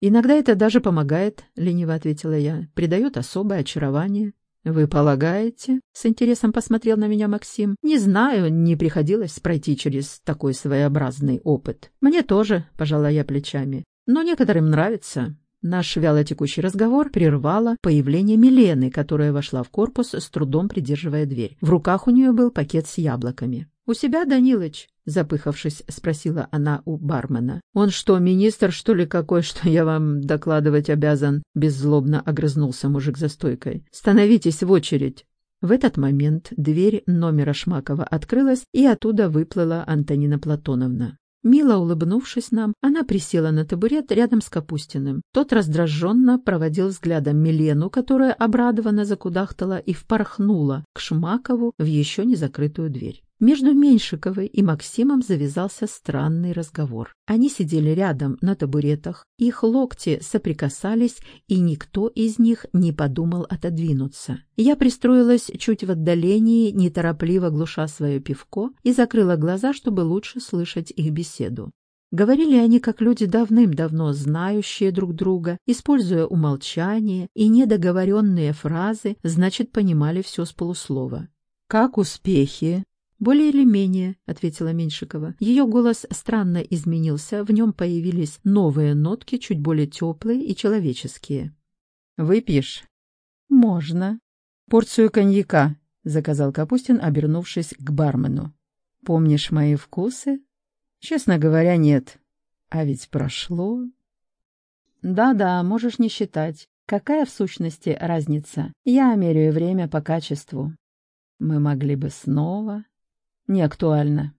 Иногда это даже помогает, лениво ответила я, придает особое очарование. «Вы полагаете?» — с интересом посмотрел на меня Максим. «Не знаю, не приходилось пройти через такой своеобразный опыт. Мне тоже», — пожала я плечами. «Но некоторым нравится». Наш вялотекущий разговор прервало появление Милены, которая вошла в корпус, с трудом придерживая дверь. В руках у нее был пакет с яблоками. «У себя, Данилыч?» — запыхавшись, спросила она у бармена.
«Он что, министр, что ли, какой, что я вам докладывать обязан?» — беззлобно огрызнулся мужик за стойкой. «Становитесь в очередь!»
В этот момент дверь номера Шмакова открылась, и оттуда выплыла Антонина Платоновна. Мило улыбнувшись нам, она присела на табурет рядом с Капустиным. Тот раздраженно проводил взглядом Милену, которая обрадованно закудахтала и впорхнула к Шмакову в еще не закрытую дверь. Между Меньшиковой и Максимом завязался странный разговор. Они сидели рядом на табуретах, их локти соприкасались, и никто из них не подумал отодвинуться. Я пристроилась чуть в отдалении, неторопливо глуша свое пивко, и закрыла глаза, чтобы лучше слышать их беседу. Говорили они как люди давным-давно знающие друг друга, используя умолчание и недоговоренные фразы, значит, понимали все с полуслова. «Как успехи?» «Более или менее», — ответила Меньшикова. Ее голос странно изменился, в нем появились новые нотки, чуть более теплые и человеческие.
«Выпьешь?»
«Можно».
«Порцию коньяка», — заказал Капустин, обернувшись к бармену. «Помнишь мои вкусы?» «Честно говоря, нет. А ведь прошло...»
«Да-да, можешь не считать. Какая в сущности разница? Я меряю время по качеству».
«Мы могли бы снова...» Не актуально.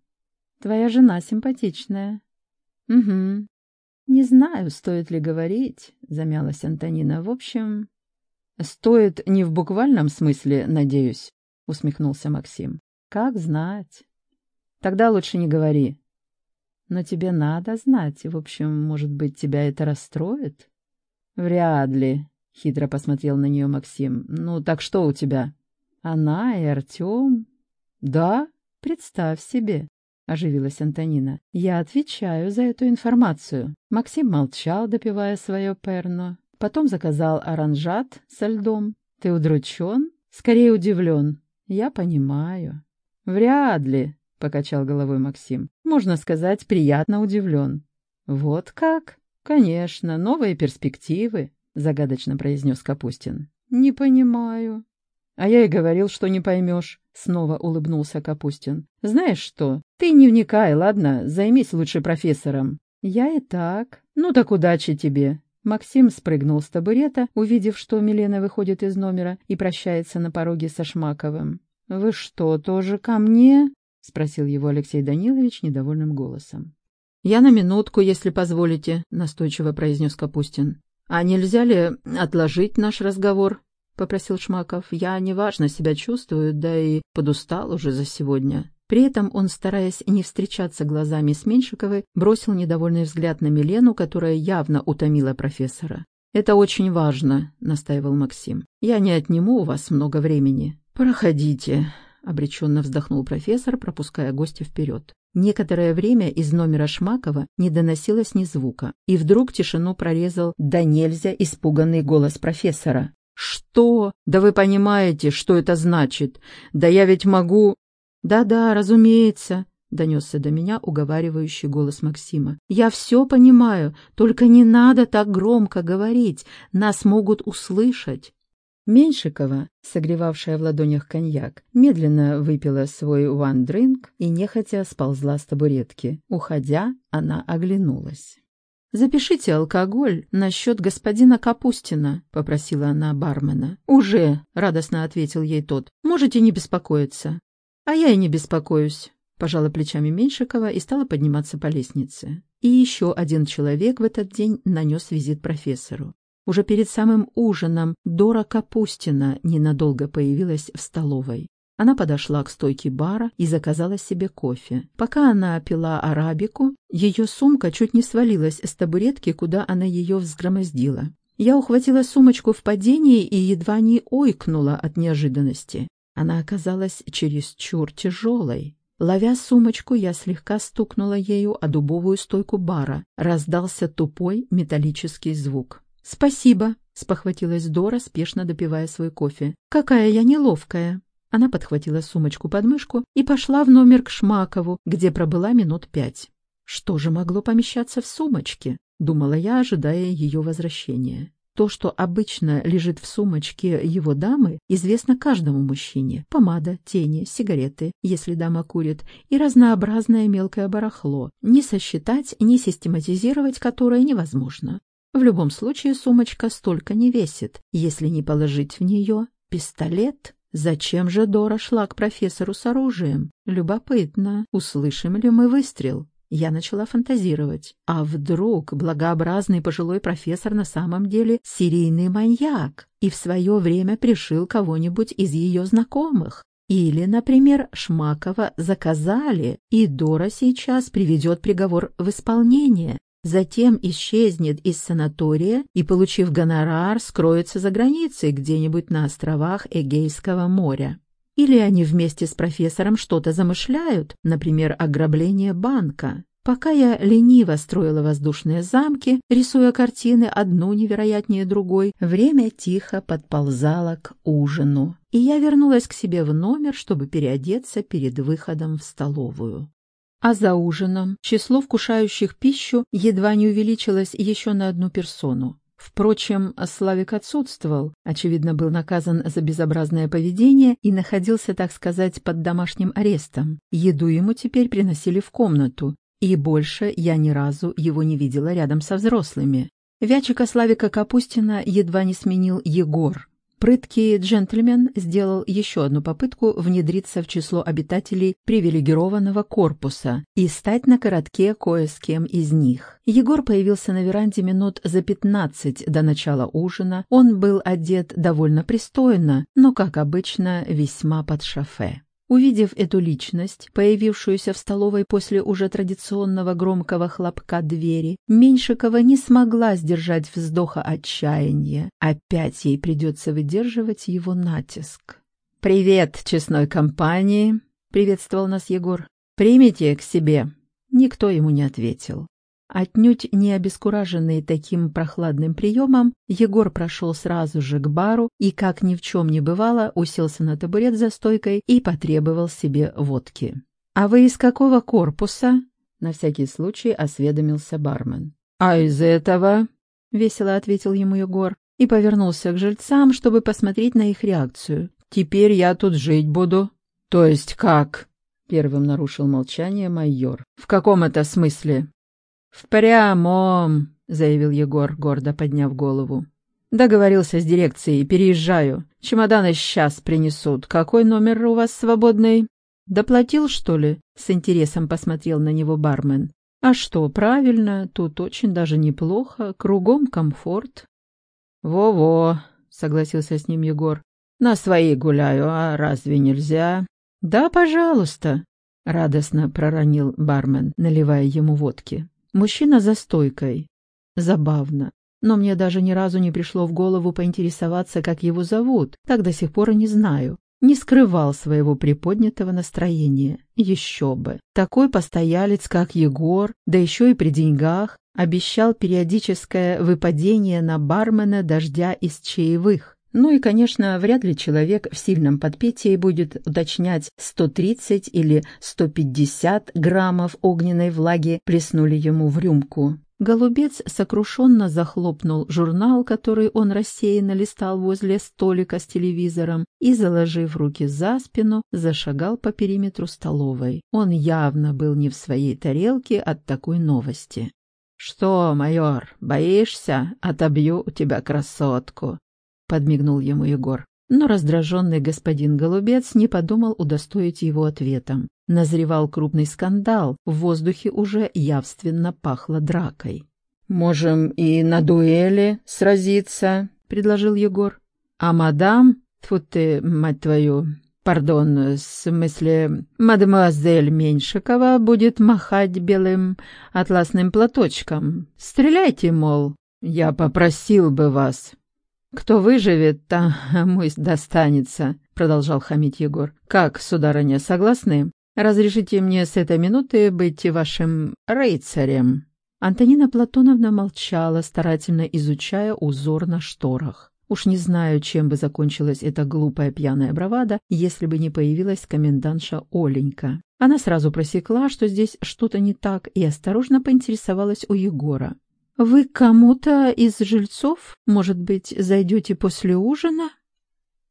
Твоя жена симпатичная.
Угу.
Не знаю, стоит ли говорить, замялась Антонина. В общем...
Стоит не в буквальном смысле, надеюсь, усмехнулся Максим.
Как знать.
Тогда лучше не говори.
Но тебе надо знать, в общем, может быть, тебя это расстроит?
Вряд ли, хитро посмотрел на нее Максим. Ну, так что у тебя?
Она и Артем.
Да?
«Представь себе», — оживилась Антонина, — «я отвечаю за эту информацию». Максим молчал, допивая свое перно. Потом заказал оранжат со льдом. «Ты удручен?» «Скорее удивлен». «Я понимаю».
«Вряд ли», — покачал головой Максим. «Можно сказать, приятно удивлен».
«Вот как?»
«Конечно, новые перспективы», — загадочно произнес Капустин.
«Не понимаю».
«А я и говорил, что не поймешь». Снова улыбнулся Капустин. «Знаешь что? Ты не вникай, ладно? Займись лучше профессором».
«Я и так».
«Ну так удачи тебе».
Максим спрыгнул с табурета, увидев, что Милена выходит из номера и прощается на пороге со Шмаковым.
«Вы что, тоже ко мне?»
— спросил его Алексей Данилович недовольным голосом.
«Я на минутку, если позволите», — настойчиво произнес Капустин. «А нельзя ли отложить наш разговор?» — попросил Шмаков. «Я неважно себя чувствую, да и подустал уже за сегодня».
При этом он, стараясь не встречаться глазами с Меньшиковой, бросил недовольный взгляд на Милену, которая явно утомила профессора.
«Это очень важно», — настаивал Максим. «Я не отниму у вас много времени».
«Проходите», — обреченно вздохнул профессор, пропуская гостя вперед. Некоторое время из номера Шмакова не доносилось ни звука, и вдруг тишину прорезал да нельзя испуганный голос профессора.
«Что? Да вы понимаете, что это значит? Да я ведь могу...»
«Да-да, разумеется», — донесся до меня уговаривающий голос Максима. «Я все понимаю, только не надо так громко говорить, нас могут услышать». Меньшикова, согревавшая в ладонях коньяк, медленно выпила свой one drink и нехотя сползла с табуретки. Уходя, она оглянулась. «Запишите алкоголь на счет господина Капустина», — попросила она бармена.
«Уже», — радостно ответил ей тот. «Можете не беспокоиться».
«А я и не беспокоюсь», — пожала плечами Меньшикова и стала подниматься по лестнице. И еще один человек в этот день нанес визит профессору. Уже перед самым ужином Дора Капустина ненадолго появилась в столовой. Она подошла к стойке бара и заказала себе кофе. Пока она пила арабику, ее сумка чуть не свалилась с табуретки, куда она ее взгромоздила. Я ухватила сумочку в падении и едва не ойкнула от неожиданности. Она оказалась чересчур тяжелой. Ловя сумочку, я слегка стукнула ею о дубовую стойку бара. Раздался тупой металлический звук. «Спасибо», — спохватилась Дора, спешно допивая свой кофе. «Какая я неловкая». Она подхватила сумочку под мышку и пошла в номер к Шмакову, где пробыла минут пять. Что же могло помещаться в сумочке? Думала я, ожидая ее возвращения. То, что обычно лежит в сумочке его дамы, известно каждому мужчине. Помада, тени, сигареты, если дама курит, и разнообразное мелкое барахло, не сосчитать, не систематизировать которое невозможно. В любом случае сумочка столько не весит, если не положить в нее пистолет. Зачем же Дора шла к профессору с оружием? Любопытно, услышим ли мы выстрел? Я начала фантазировать. А вдруг благообразный пожилой профессор на самом деле серийный маньяк и в свое время пришил кого-нибудь из ее знакомых? Или, например, Шмакова заказали, и Дора сейчас приведет приговор в исполнение, затем исчезнет из санатория и, получив гонорар, скроется за границей где-нибудь на островах Эгейского моря. Или они вместе с профессором что-то замышляют, например, ограбление банка. Пока я лениво строила воздушные замки, рисуя картины одну невероятнее другой, время тихо подползало к ужину, и я вернулась к себе в номер, чтобы переодеться перед выходом в столовую. А за ужином число вкушающих пищу едва не увеличилось еще на одну персону. Впрочем, Славик отсутствовал, очевидно, был наказан за безобразное поведение и находился, так сказать, под домашним арестом. Еду ему теперь приносили в комнату, и больше я ни разу его не видела рядом со взрослыми. Вячика Славика Капустина едва не сменил Егор, Прыткий джентльмен сделал еще одну попытку внедриться в число обитателей привилегированного корпуса и стать на коротке кое с кем из них. Егор появился на веранде минут за пятнадцать до начала ужина. Он был одет довольно пристойно, но, как обычно, весьма под шофе. Увидев эту личность, появившуюся в столовой после уже традиционного громкого хлопка двери, Меньшикова не смогла сдержать вздоха отчаяния. Опять ей придется выдерживать его натиск. «Привет, честной компании!» — приветствовал нас Егор. «Примите к себе!» Никто ему не ответил. Отнюдь не обескураженный таким прохладным приемом, Егор прошел сразу же к бару и, как ни в чем не бывало, уселся на табурет за стойкой и потребовал себе водки. «А вы из какого корпуса?» — на всякий случай осведомился бармен. «А из этого?» — весело ответил ему Егор и повернулся к жильцам, чтобы посмотреть на их реакцию. «Теперь я тут жить буду». «То есть как?» — первым нарушил молчание майор. «В каком это смысле?» «В прямом», — заявил Егор, гордо подняв голову. «Договорился с дирекцией, переезжаю. Чемоданы сейчас принесут. Какой номер у вас свободный?» «Доплатил, что ли?» — с интересом посмотрел на него бармен. «А что, правильно, тут очень даже неплохо, кругом комфорт». «Во-во», — согласился с ним Егор. «На свои гуляю, а разве нельзя?» «Да, пожалуйста», — радостно проронил бармен, наливая ему водки. Мужчина за стойкой. Забавно. Но мне даже ни разу не пришло в голову поинтересоваться, как его зовут, так до сих пор и не знаю. Не скрывал своего приподнятого настроения. Еще бы. Такой постоялец, как Егор, да еще и при деньгах, обещал периодическое выпадение на бармена дождя из чаевых. Ну и, конечно, вряд ли человек в сильном подпитии будет уточнять 130 или 150 граммов огненной влаги плеснули ему в рюмку. Голубец сокрушенно захлопнул журнал, который он рассеянно листал возле столика с телевизором, и, заложив руки за спину, зашагал по периметру столовой. Он явно был не в своей тарелке от такой новости. «Что, майор, боишься? Отобью у тебя красотку!» — подмигнул ему Егор. Но раздраженный господин Голубец не подумал удостоить его ответом. Назревал крупный скандал, в воздухе уже явственно пахло дракой. «Можем и на дуэли сразиться», — предложил Егор. «А мадам, тьфу ты, мать твою, пардон, в смысле, мадемуазель Меньшикова будет махать белым атласным платочком. Стреляйте, мол. Я попросил бы вас, «Кто выживет, тому и достанется», — продолжал хамить Егор. «Как, сударыня, согласны? Разрешите мне с этой минуты быть вашим рыцарем?» Антонина Платоновна молчала, старательно изучая узор на шторах. Уж не знаю, чем бы закончилась эта глупая пьяная бравада, если бы не появилась комендантша Оленька. Она сразу просекла, что здесь что-то не так, и осторожно поинтересовалась у Егора. «Вы кому-то из жильцов, может быть, зайдете после ужина?»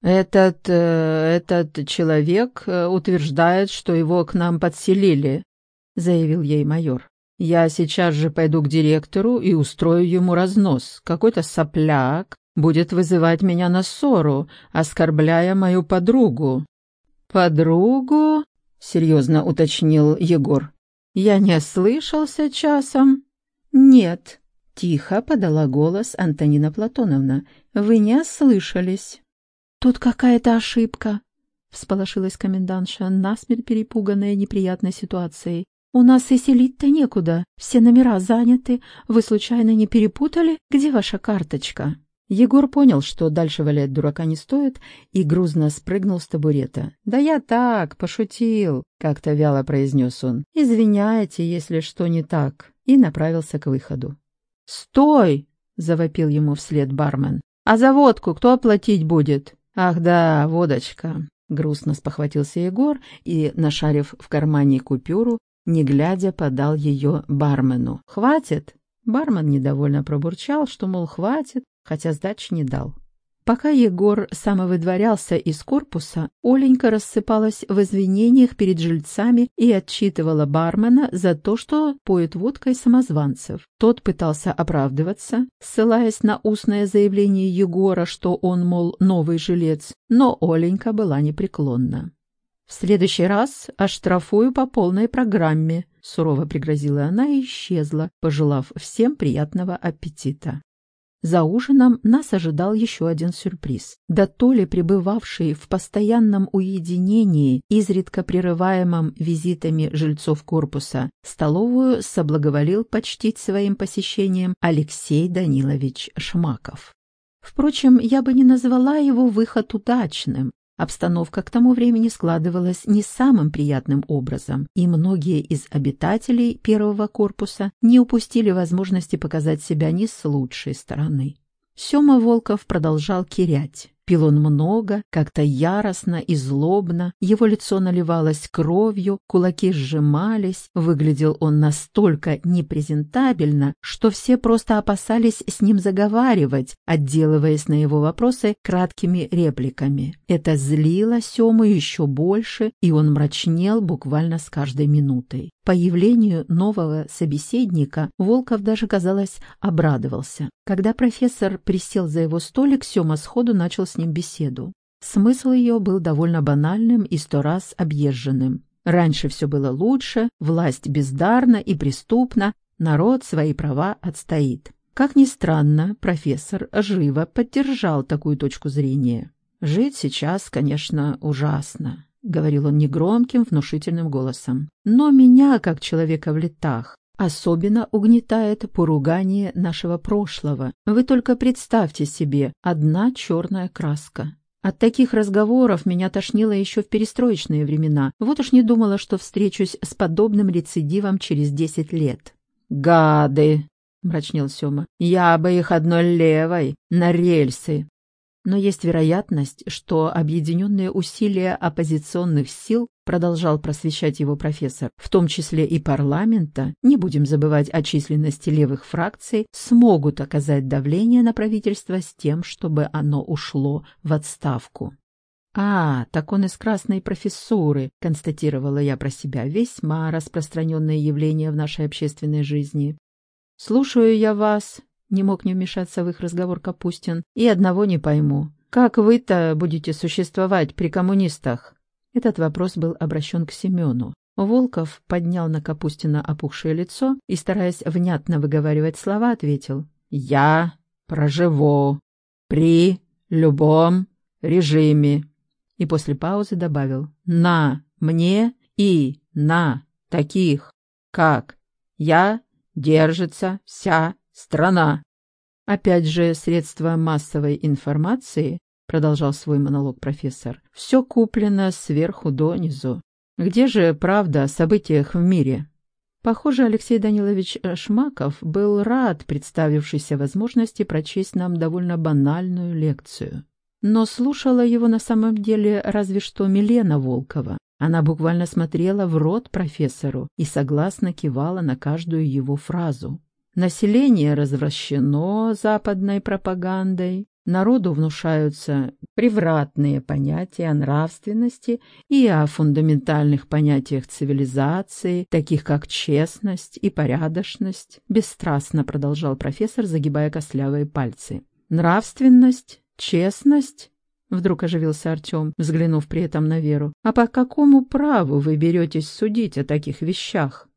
«Этот... Э, этот человек э, утверждает, что его к нам подселили», — заявил ей майор. «Я сейчас же пойду к директору и устрою ему разнос. Какой-то сопляк будет вызывать меня на ссору, оскорбляя мою подругу».
«Подругу?» — серьезно уточнил Егор. «Я не ослышался часом?» «Нет», — тихо подала голос Антонина Платоновна. «Вы не ослышались». «Тут какая-то ошибка», — всполошилась комендантша, насмерть перепуганная неприятной ситуацией. «У нас и селить-то некуда, все номера заняты. Вы случайно не перепутали? Где ваша карточка?»
Егор понял, что дальше валять дурака не стоит, и грузно спрыгнул с табурета. «Да я так, пошутил», — как-то вяло произнес он. «Извиняйте, если что не так», и направился к выходу.
«Стой!» — завопил ему вслед бармен. «А за водку кто оплатить будет?»
«Ах да, водочка!» — грустно спохватился Егор и, нашарив в кармане купюру, не глядя, подал ее бармену. «Хватит?» Бармен недовольно пробурчал, что, мол, хватит, хотя сдачи не дал.
Пока Егор самовыдворялся из корпуса, Оленька рассыпалась в извинениях перед жильцами и отчитывала бармена за то, что поет водкой самозванцев. Тот пытался оправдываться, ссылаясь на устное заявление Егора, что он, мол, новый жилец, но Оленька была непреклонна. «В следующий раз оштрафую по полной программе», — сурово пригрозила она и исчезла, пожелав всем приятного аппетита. За ужином нас ожидал еще один сюрприз. Да то ли пребывавший в постоянном уединении, изредка прерываемом визитами жильцов корпуса, столовую соблаговолил почтить своим посещением Алексей Данилович Шмаков. Впрочем, я бы не назвала его выход удачным. Обстановка к тому времени складывалась не самым приятным образом, и многие из обитателей первого корпуса не упустили возможности показать себя не с лучшей стороны. Сема Волков продолжал кирять. Пил он много, как-то яростно и злобно, его лицо наливалось кровью, кулаки сжимались, выглядел он настолько непрезентабельно, что все просто опасались с ним заговаривать, отделываясь на его вопросы краткими репликами. Это злило Сему еще больше, и он мрачнел буквально с каждой минутой. Появлению нового собеседника Волков даже, казалось, обрадовался. Когда профессор присел за его столик, Сема сходу начал с ним беседу. Смысл ее был довольно банальным и сто раз объезженным. Раньше все было лучше, власть бездарна и преступна, народ свои права отстоит. Как ни странно, профессор живо поддержал такую точку зрения. Жить сейчас, конечно, ужасно. — говорил он негромким, внушительным голосом. «Но меня, как человека в летах, особенно угнетает поругание нашего прошлого. Вы только представьте себе, одна черная краска. От таких разговоров меня тошнило еще в перестроечные времена. Вот уж не думала, что встречусь с подобным рецидивом через десять лет».
«Гады!» — мрачнел Сема. «Я бы их одной левой на рельсы
но есть вероятность, что объединенные усилия оппозиционных сил, продолжал просвещать его профессор, в том числе и парламента, не будем забывать о численности левых фракций, смогут оказать давление на правительство с тем, чтобы оно ушло в отставку. «А, так он из красной профессуры», — констатировала я про себя, весьма распространенное явление в нашей общественной жизни. «Слушаю я вас», не мог не вмешаться в их разговор Капустин. «И одного не пойму. Как вы-то будете существовать при коммунистах?» Этот вопрос был обращен к Семену. Волков поднял на Капустина опухшее лицо и, стараясь внятно выговаривать слова, ответил. «Я проживу при любом режиме». И после паузы добавил. «На мне и на таких, как я, держится вся страна. Опять же, средства массовой информации, продолжал свой монолог профессор, все куплено сверху донизу. Где же правда о событиях в мире? Похоже, Алексей Данилович Шмаков был рад представившейся возможности прочесть нам довольно банальную лекцию. Но слушала его на самом деле разве что Милена Волкова. Она буквально смотрела в рот профессору и согласно кивала на каждую его фразу.
Население развращено западной пропагандой, народу внушаются превратные понятия о нравственности и о фундаментальных понятиях цивилизации, таких как честность и порядочность, бесстрастно продолжал профессор, загибая костлявые пальцы. Нравственность, честность Вдруг оживился Артем, взглянув при этом на Веру. «А по какому праву вы беретесь судить о таких вещах?»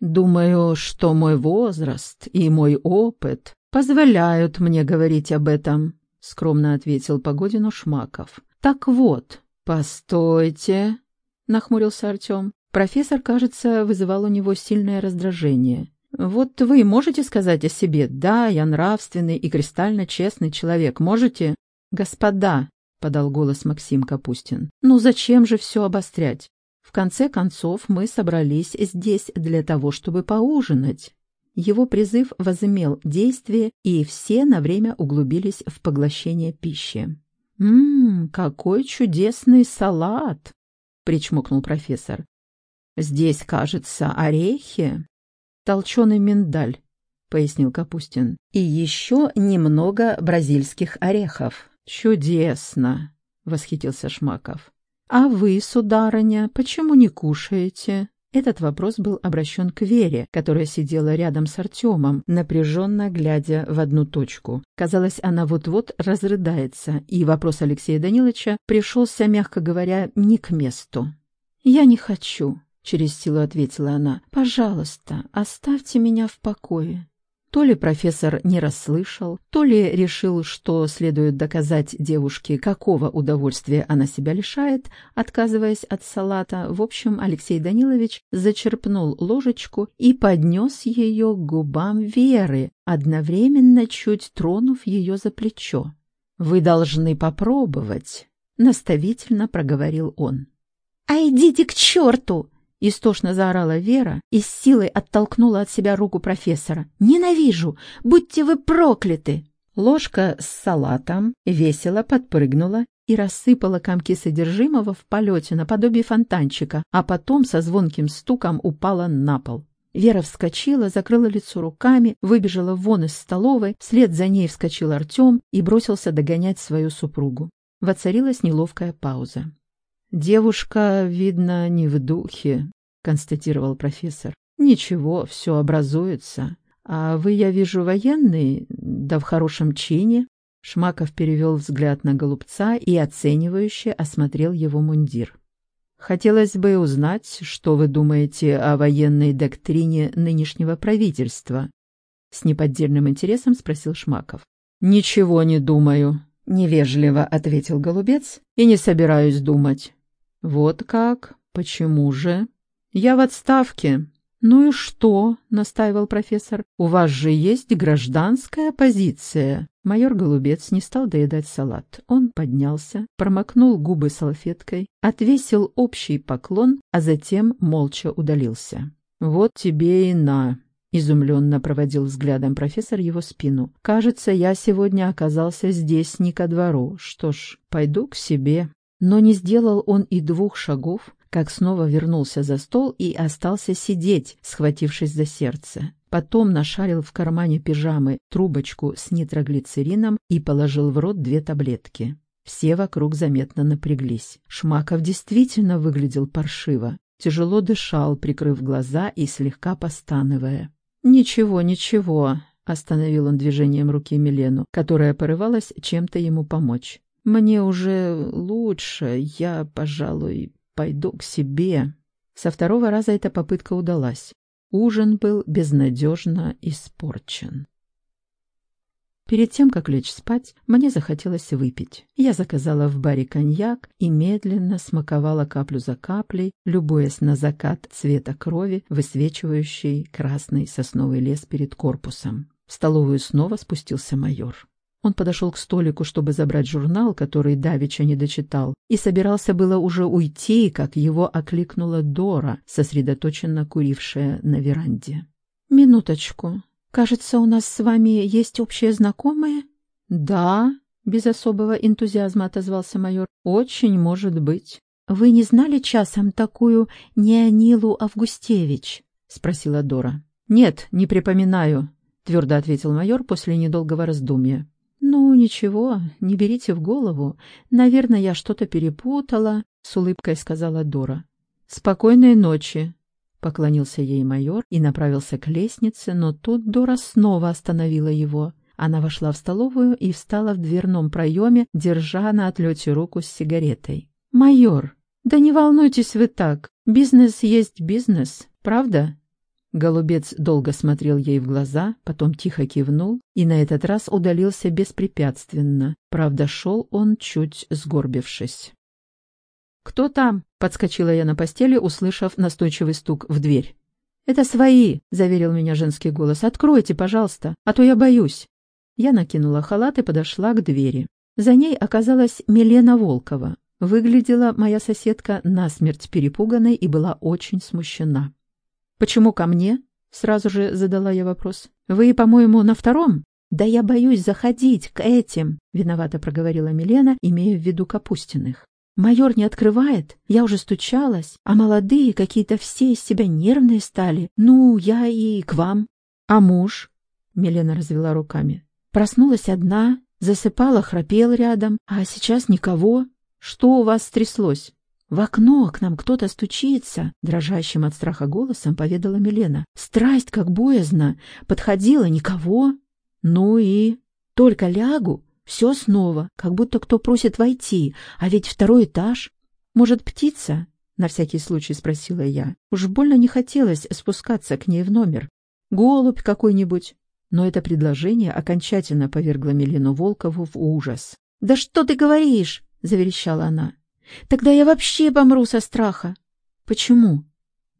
Думаю, что мой возраст и мой опыт позволяют мне говорить об этом, скромно ответил Погодину Шмаков. Так вот, постойте, нахмурился Артем. Профессор, кажется, вызывал у него сильное раздражение. Вот вы можете сказать о себе, да, я нравственный и кристально честный человек, можете? Господа, подал голос Максим Капустин. Ну зачем же все обострять? В конце концов, мы собрались здесь для того, чтобы поужинать. Его призыв возымел действие, и все на время углубились в поглощение пищи. «Ммм, какой чудесный салат!» — причмокнул профессор. «Здесь, кажется, орехи, толченый миндаль», — пояснил Капустин. «И еще немного бразильских орехов». «Чудесно!» — восхитился Шмаков. «А вы, сударыня, почему не кушаете?» Этот вопрос был обращен к Вере, которая сидела рядом с Артемом, напряженно глядя в одну точку. Казалось, она вот-вот разрыдается, и вопрос Алексея Даниловича пришелся, мягко говоря, не к месту. «Я не хочу», — через силу ответила она. «Пожалуйста, оставьте меня в покое. То ли профессор не расслышал, то ли решил, что следует доказать девушке, какого удовольствия она себя лишает, отказываясь от салата. В общем, Алексей Данилович зачерпнул ложечку и поднес ее к губам Веры, одновременно чуть тронув ее за плечо. «Вы должны попробовать», — наставительно проговорил он.
«А идите к черту!» Истошно заорала Вера и с силой оттолкнула от себя руку профессора. «Ненавижу! Будьте вы прокляты!»
Ложка с салатом весело подпрыгнула и рассыпала комки содержимого в полете наподобие фонтанчика, а потом со звонким стуком упала на пол. Вера вскочила, закрыла лицо руками, выбежала вон из столовой, вслед за ней вскочил Артем и бросился догонять свою супругу. Воцарилась неловкая пауза. «Девушка, видно, не в духе», — констатировал профессор. «Ничего, все образуется. А вы, я вижу, военный, да в хорошем чине». Шмаков перевел взгляд на голубца и оценивающе осмотрел его мундир. «Хотелось бы узнать, что вы думаете о военной доктрине нынешнего правительства?» С неподдельным интересом спросил Шмаков. «Ничего не думаю», — невежливо ответил голубец, — «и не собираюсь думать. «Вот как? Почему же?» «Я в отставке». «Ну и что?» — настаивал профессор. «У вас же есть гражданская позиция». Майор Голубец не стал доедать салат. Он поднялся, промокнул губы салфеткой, отвесил общий поклон, а затем молча удалился. «Вот тебе и на!» — изумленно проводил взглядом профессор его спину. «Кажется, я сегодня оказался здесь не ко двору. Что ж, пойду к себе». Но не сделал он и двух шагов, как снова вернулся за стол и остался сидеть, схватившись за сердце. Потом нашарил в кармане пижамы трубочку с нитроглицерином и положил в рот две таблетки. Все вокруг заметно напряглись. Шмаков действительно выглядел паршиво. Тяжело дышал, прикрыв глаза и слегка постановая. «Ничего, ничего», — остановил он движением руки Милену, которая порывалась чем-то ему помочь. Мне уже лучше, я, пожалуй, пойду к себе. Со второго раза эта попытка удалась. Ужин был безнадежно испорчен. Перед тем, как лечь спать, мне захотелось выпить. Я заказала в баре коньяк и медленно смаковала каплю за каплей, любуясь на закат цвета крови, высвечивающий красный сосновый лес перед корпусом. В столовую снова спустился майор. Он подошел к столику, чтобы забрать журнал, который Давича не дочитал, и собирался было уже уйти, как его окликнула Дора, сосредоточенно курившая на веранде. «Минуточку. Кажется, у нас с вами есть общие знакомые?» «Да», — без особого энтузиазма отозвался майор. «Очень может быть». «Вы не знали часом такую Неонилу Августевич?» — спросила Дора. «Нет, не припоминаю.
твердо ответил майор после недолгого раздумья. «Ну, ничего, не берите в голову. Наверное, я что-то перепутала», — с улыбкой сказала Дора. «Спокойной ночи», — поклонился ей майор и направился к лестнице, но тут Дора снова остановила его. Она вошла в столовую и встала в дверном проеме, держа на отлете руку с сигаретой. «Майор, да не волнуйтесь вы так. Бизнес есть бизнес, правда?» Голубец долго смотрел ей в глаза, потом тихо кивнул и на этот раз удалился беспрепятственно. Правда, шел он чуть сгорбившись. «Кто там?» — подскочила я на постели, услышав настойчивый стук в дверь. «Это свои!» — заверил меня женский голос. «Откройте, пожалуйста, а то я боюсь». Я накинула халат и подошла к двери. За ней оказалась Милена Волкова. Выглядела моя соседка насмерть перепуганной и была очень смущена. «Почему ко мне?» — сразу же задала я вопрос. «Вы, по-моему, на втором?» «Да я боюсь заходить к этим», — виновато проговорила Милена, имея в виду Капустиных. «Майор не открывает, я уже стучалась, а молодые какие-то все из себя нервные стали. Ну, я и к вам». «А муж?» — Милена развела руками. «Проснулась одна, засыпала, храпел рядом, а сейчас никого. Что у вас стряслось?» «В окно к нам кто-то стучится», — дрожащим от страха голосом поведала Милена. «Страсть как боязно. Подходила никого. Ну и... Только лягу, все снова, как будто кто просит войти, а ведь второй этаж. Может, птица?» — на всякий случай спросила я. Уж больно не хотелось спускаться к ней в номер. «Голубь какой-нибудь». Но это предложение окончательно повергло Милену Волкову в ужас. «Да что ты говоришь?» — заверещала она. Тогда я вообще помру со страха. Почему?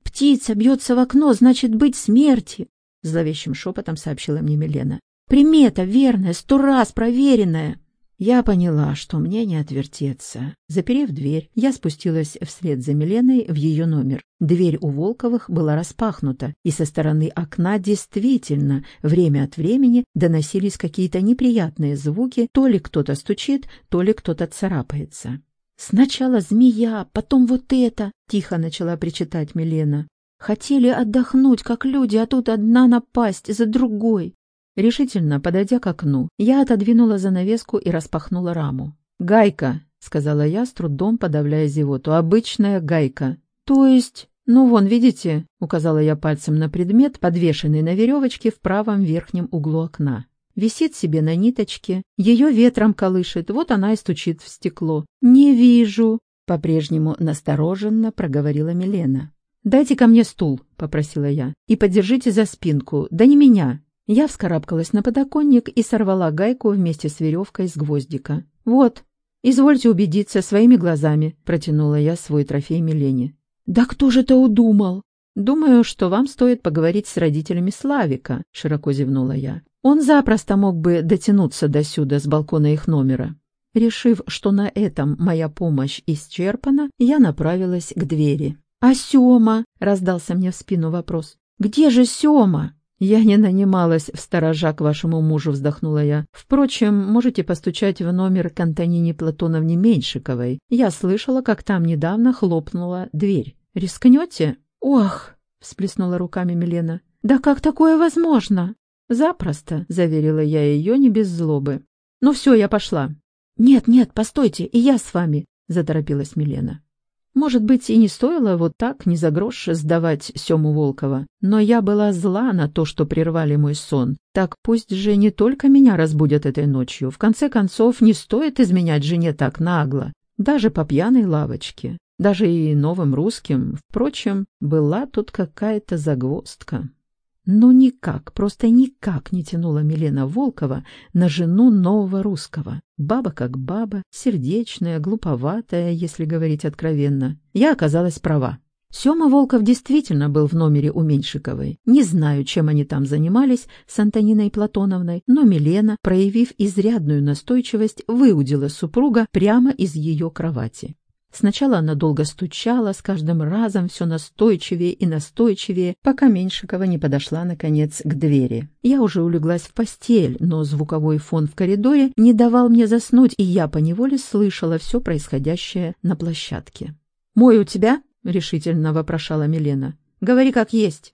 Птица бьется в окно, значит быть смерти, зловещим шепотом сообщила мне Милена. Примета верная, сто раз проверенная. Я поняла, что мне не отвертеться. Заперев дверь, я спустилась вслед за Миленой в ее номер. Дверь у Волковых была распахнута, и со стороны окна действительно время от времени доносились какие-то неприятные звуки, то ли кто-то стучит, то ли кто-то царапается. «Сначала змея, потом вот это!» — тихо начала причитать Милена. «Хотели отдохнуть, как люди, а тут одна напасть за другой!» Решительно, подойдя к окну, я отодвинула занавеску и распахнула раму. «Гайка!» — сказала я, с трудом подавляя зевоту. «Обычная гайка!» «То есть...» «Ну, вон, видите?» — указала я пальцем на предмет, подвешенный на веревочке в правом верхнем углу окна. Висит себе на ниточке, ее ветром колышет, вот она и стучит в стекло. «Не вижу», — по-прежнему настороженно проговорила Милена. «Дайте ко мне стул», — попросила я, — «и подержите за спинку, да не меня». Я вскарабкалась на подоконник и сорвала гайку вместе с веревкой с гвоздика. «Вот, извольте убедиться своими глазами», — протянула я свой трофей Милене. «Да кто же это удумал?» «Думаю, что вам стоит поговорить с родителями Славика», — широко зевнула я. Он запросто мог бы дотянуться до сюда с балкона их номера. Решив, что на этом моя помощь исчерпана, я направилась к двери. «А Сёма?» — раздался мне в спину вопрос. «Где же Сёма?» «Я не нанималась в сторожа к вашему мужу», — вздохнула я. «Впрочем, можете постучать в номер к Антонине Платоновне Меньшиковой. Я слышала, как там недавно хлопнула дверь. Рискнете?» «Ох!» — всплеснула руками Милена. «Да как такое возможно?» «Запросто», — заверила я ее не без злобы. «Ну все, я пошла». «Нет, нет, постойте, и я с вами», — заторопилась Милена. Может быть, и не стоило вот так, не за грош, сдавать Сему Волкова, но я была зла на то, что прервали мой сон. Так пусть же не только меня разбудят этой ночью. В конце концов, не стоит изменять жене так нагло, даже по пьяной лавочке, даже и новым русским. Впрочем, была тут какая-то загвоздка. Но никак, просто никак не тянула Милена Волкова на жену нового русского. Баба как баба, сердечная, глуповатая, если говорить откровенно. Я оказалась права. Сёма Волков действительно был в номере у Меньшиковой. Не знаю, чем они там занимались с Антониной Платоновной, но Милена, проявив изрядную настойчивость, выудила супруга прямо из ее кровати. Сначала она долго стучала, с каждым разом все настойчивее и настойчивее, пока Меньшикова не подошла, наконец, к двери. Я уже улеглась в постель, но звуковой фон в коридоре не давал мне заснуть, и я поневоле слышала все происходящее на площадке. «Мой у тебя?» — решительно вопрошала Милена. «Говори как есть».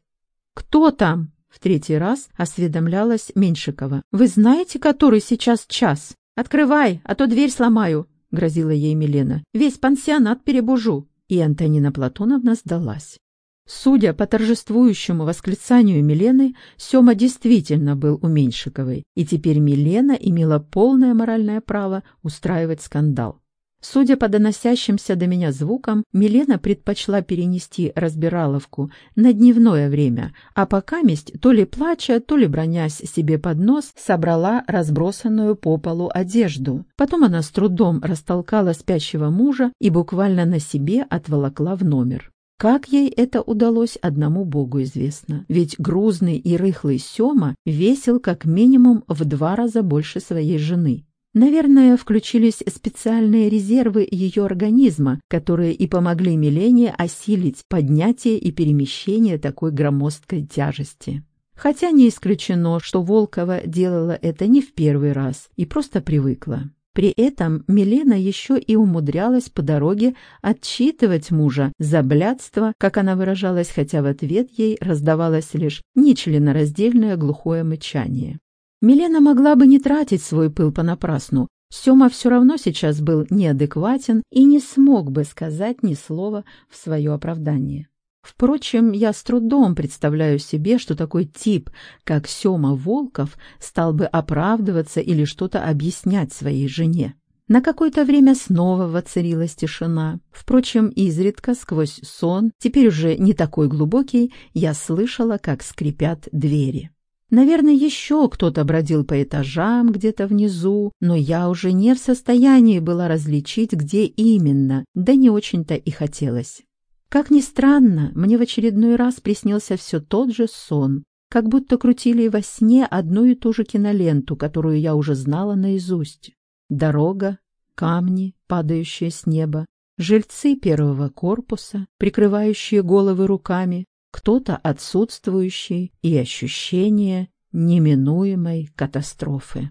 «Кто там?» — В третий раз осведомлялась Меньшикова. «Вы знаете, который сейчас час? Открывай, а то дверь сломаю!» — грозила ей Милена. «Весь пансионат перебужу!» И Антонина Платоновна сдалась. Судя по торжествующему восклицанию Милены, Сёма действительно был у Меньшиковой, и теперь Милена имела полное моральное право устраивать скандал. Судя по доносящимся до меня звукам, Милена предпочла перенести разбираловку на дневное время, а пока месть, то ли плача, то ли бронясь себе под нос, собрала разбросанную по полу одежду. Потом она с трудом растолкала спящего мужа и буквально на себе отволокла в номер. Как ей это удалось, одному богу известно. Ведь грузный и рыхлый Сёма весил как минимум в два раза больше своей жены. Наверное, включились специальные резервы ее организма, которые и помогли Милене осилить поднятие и перемещение такой громоздкой тяжести. Хотя не исключено, что Волкова делала это не в первый раз и просто привыкла. При этом Милена еще и умудрялась по дороге отчитывать мужа за блядство, как она выражалась, хотя в ответ ей раздавалось лишь нечленораздельное глухое мычание. Милена могла бы не тратить свой пыл понапрасну. Сёма все равно сейчас был неадекватен и не смог бы сказать ни слова в свое оправдание. Впрочем, я с трудом представляю себе, что такой тип, как Сёма Волков, стал бы оправдываться или что-то объяснять своей жене. На какое-то время снова воцарилась тишина. Впрочем, изредка, сквозь сон, теперь уже не такой глубокий, я слышала, как скрипят двери. Наверное, еще кто-то бродил по этажам где-то внизу, но я уже не в состоянии была различить, где именно, да не очень-то и хотелось. Как ни странно, мне в очередной раз приснился все тот же сон, как будто крутили во сне одну и ту же киноленту, которую я уже знала наизусть. Дорога, камни, падающие с неба, жильцы первого корпуса, прикрывающие головы руками, кто-то отсутствующий и ощущение неминуемой катастрофы.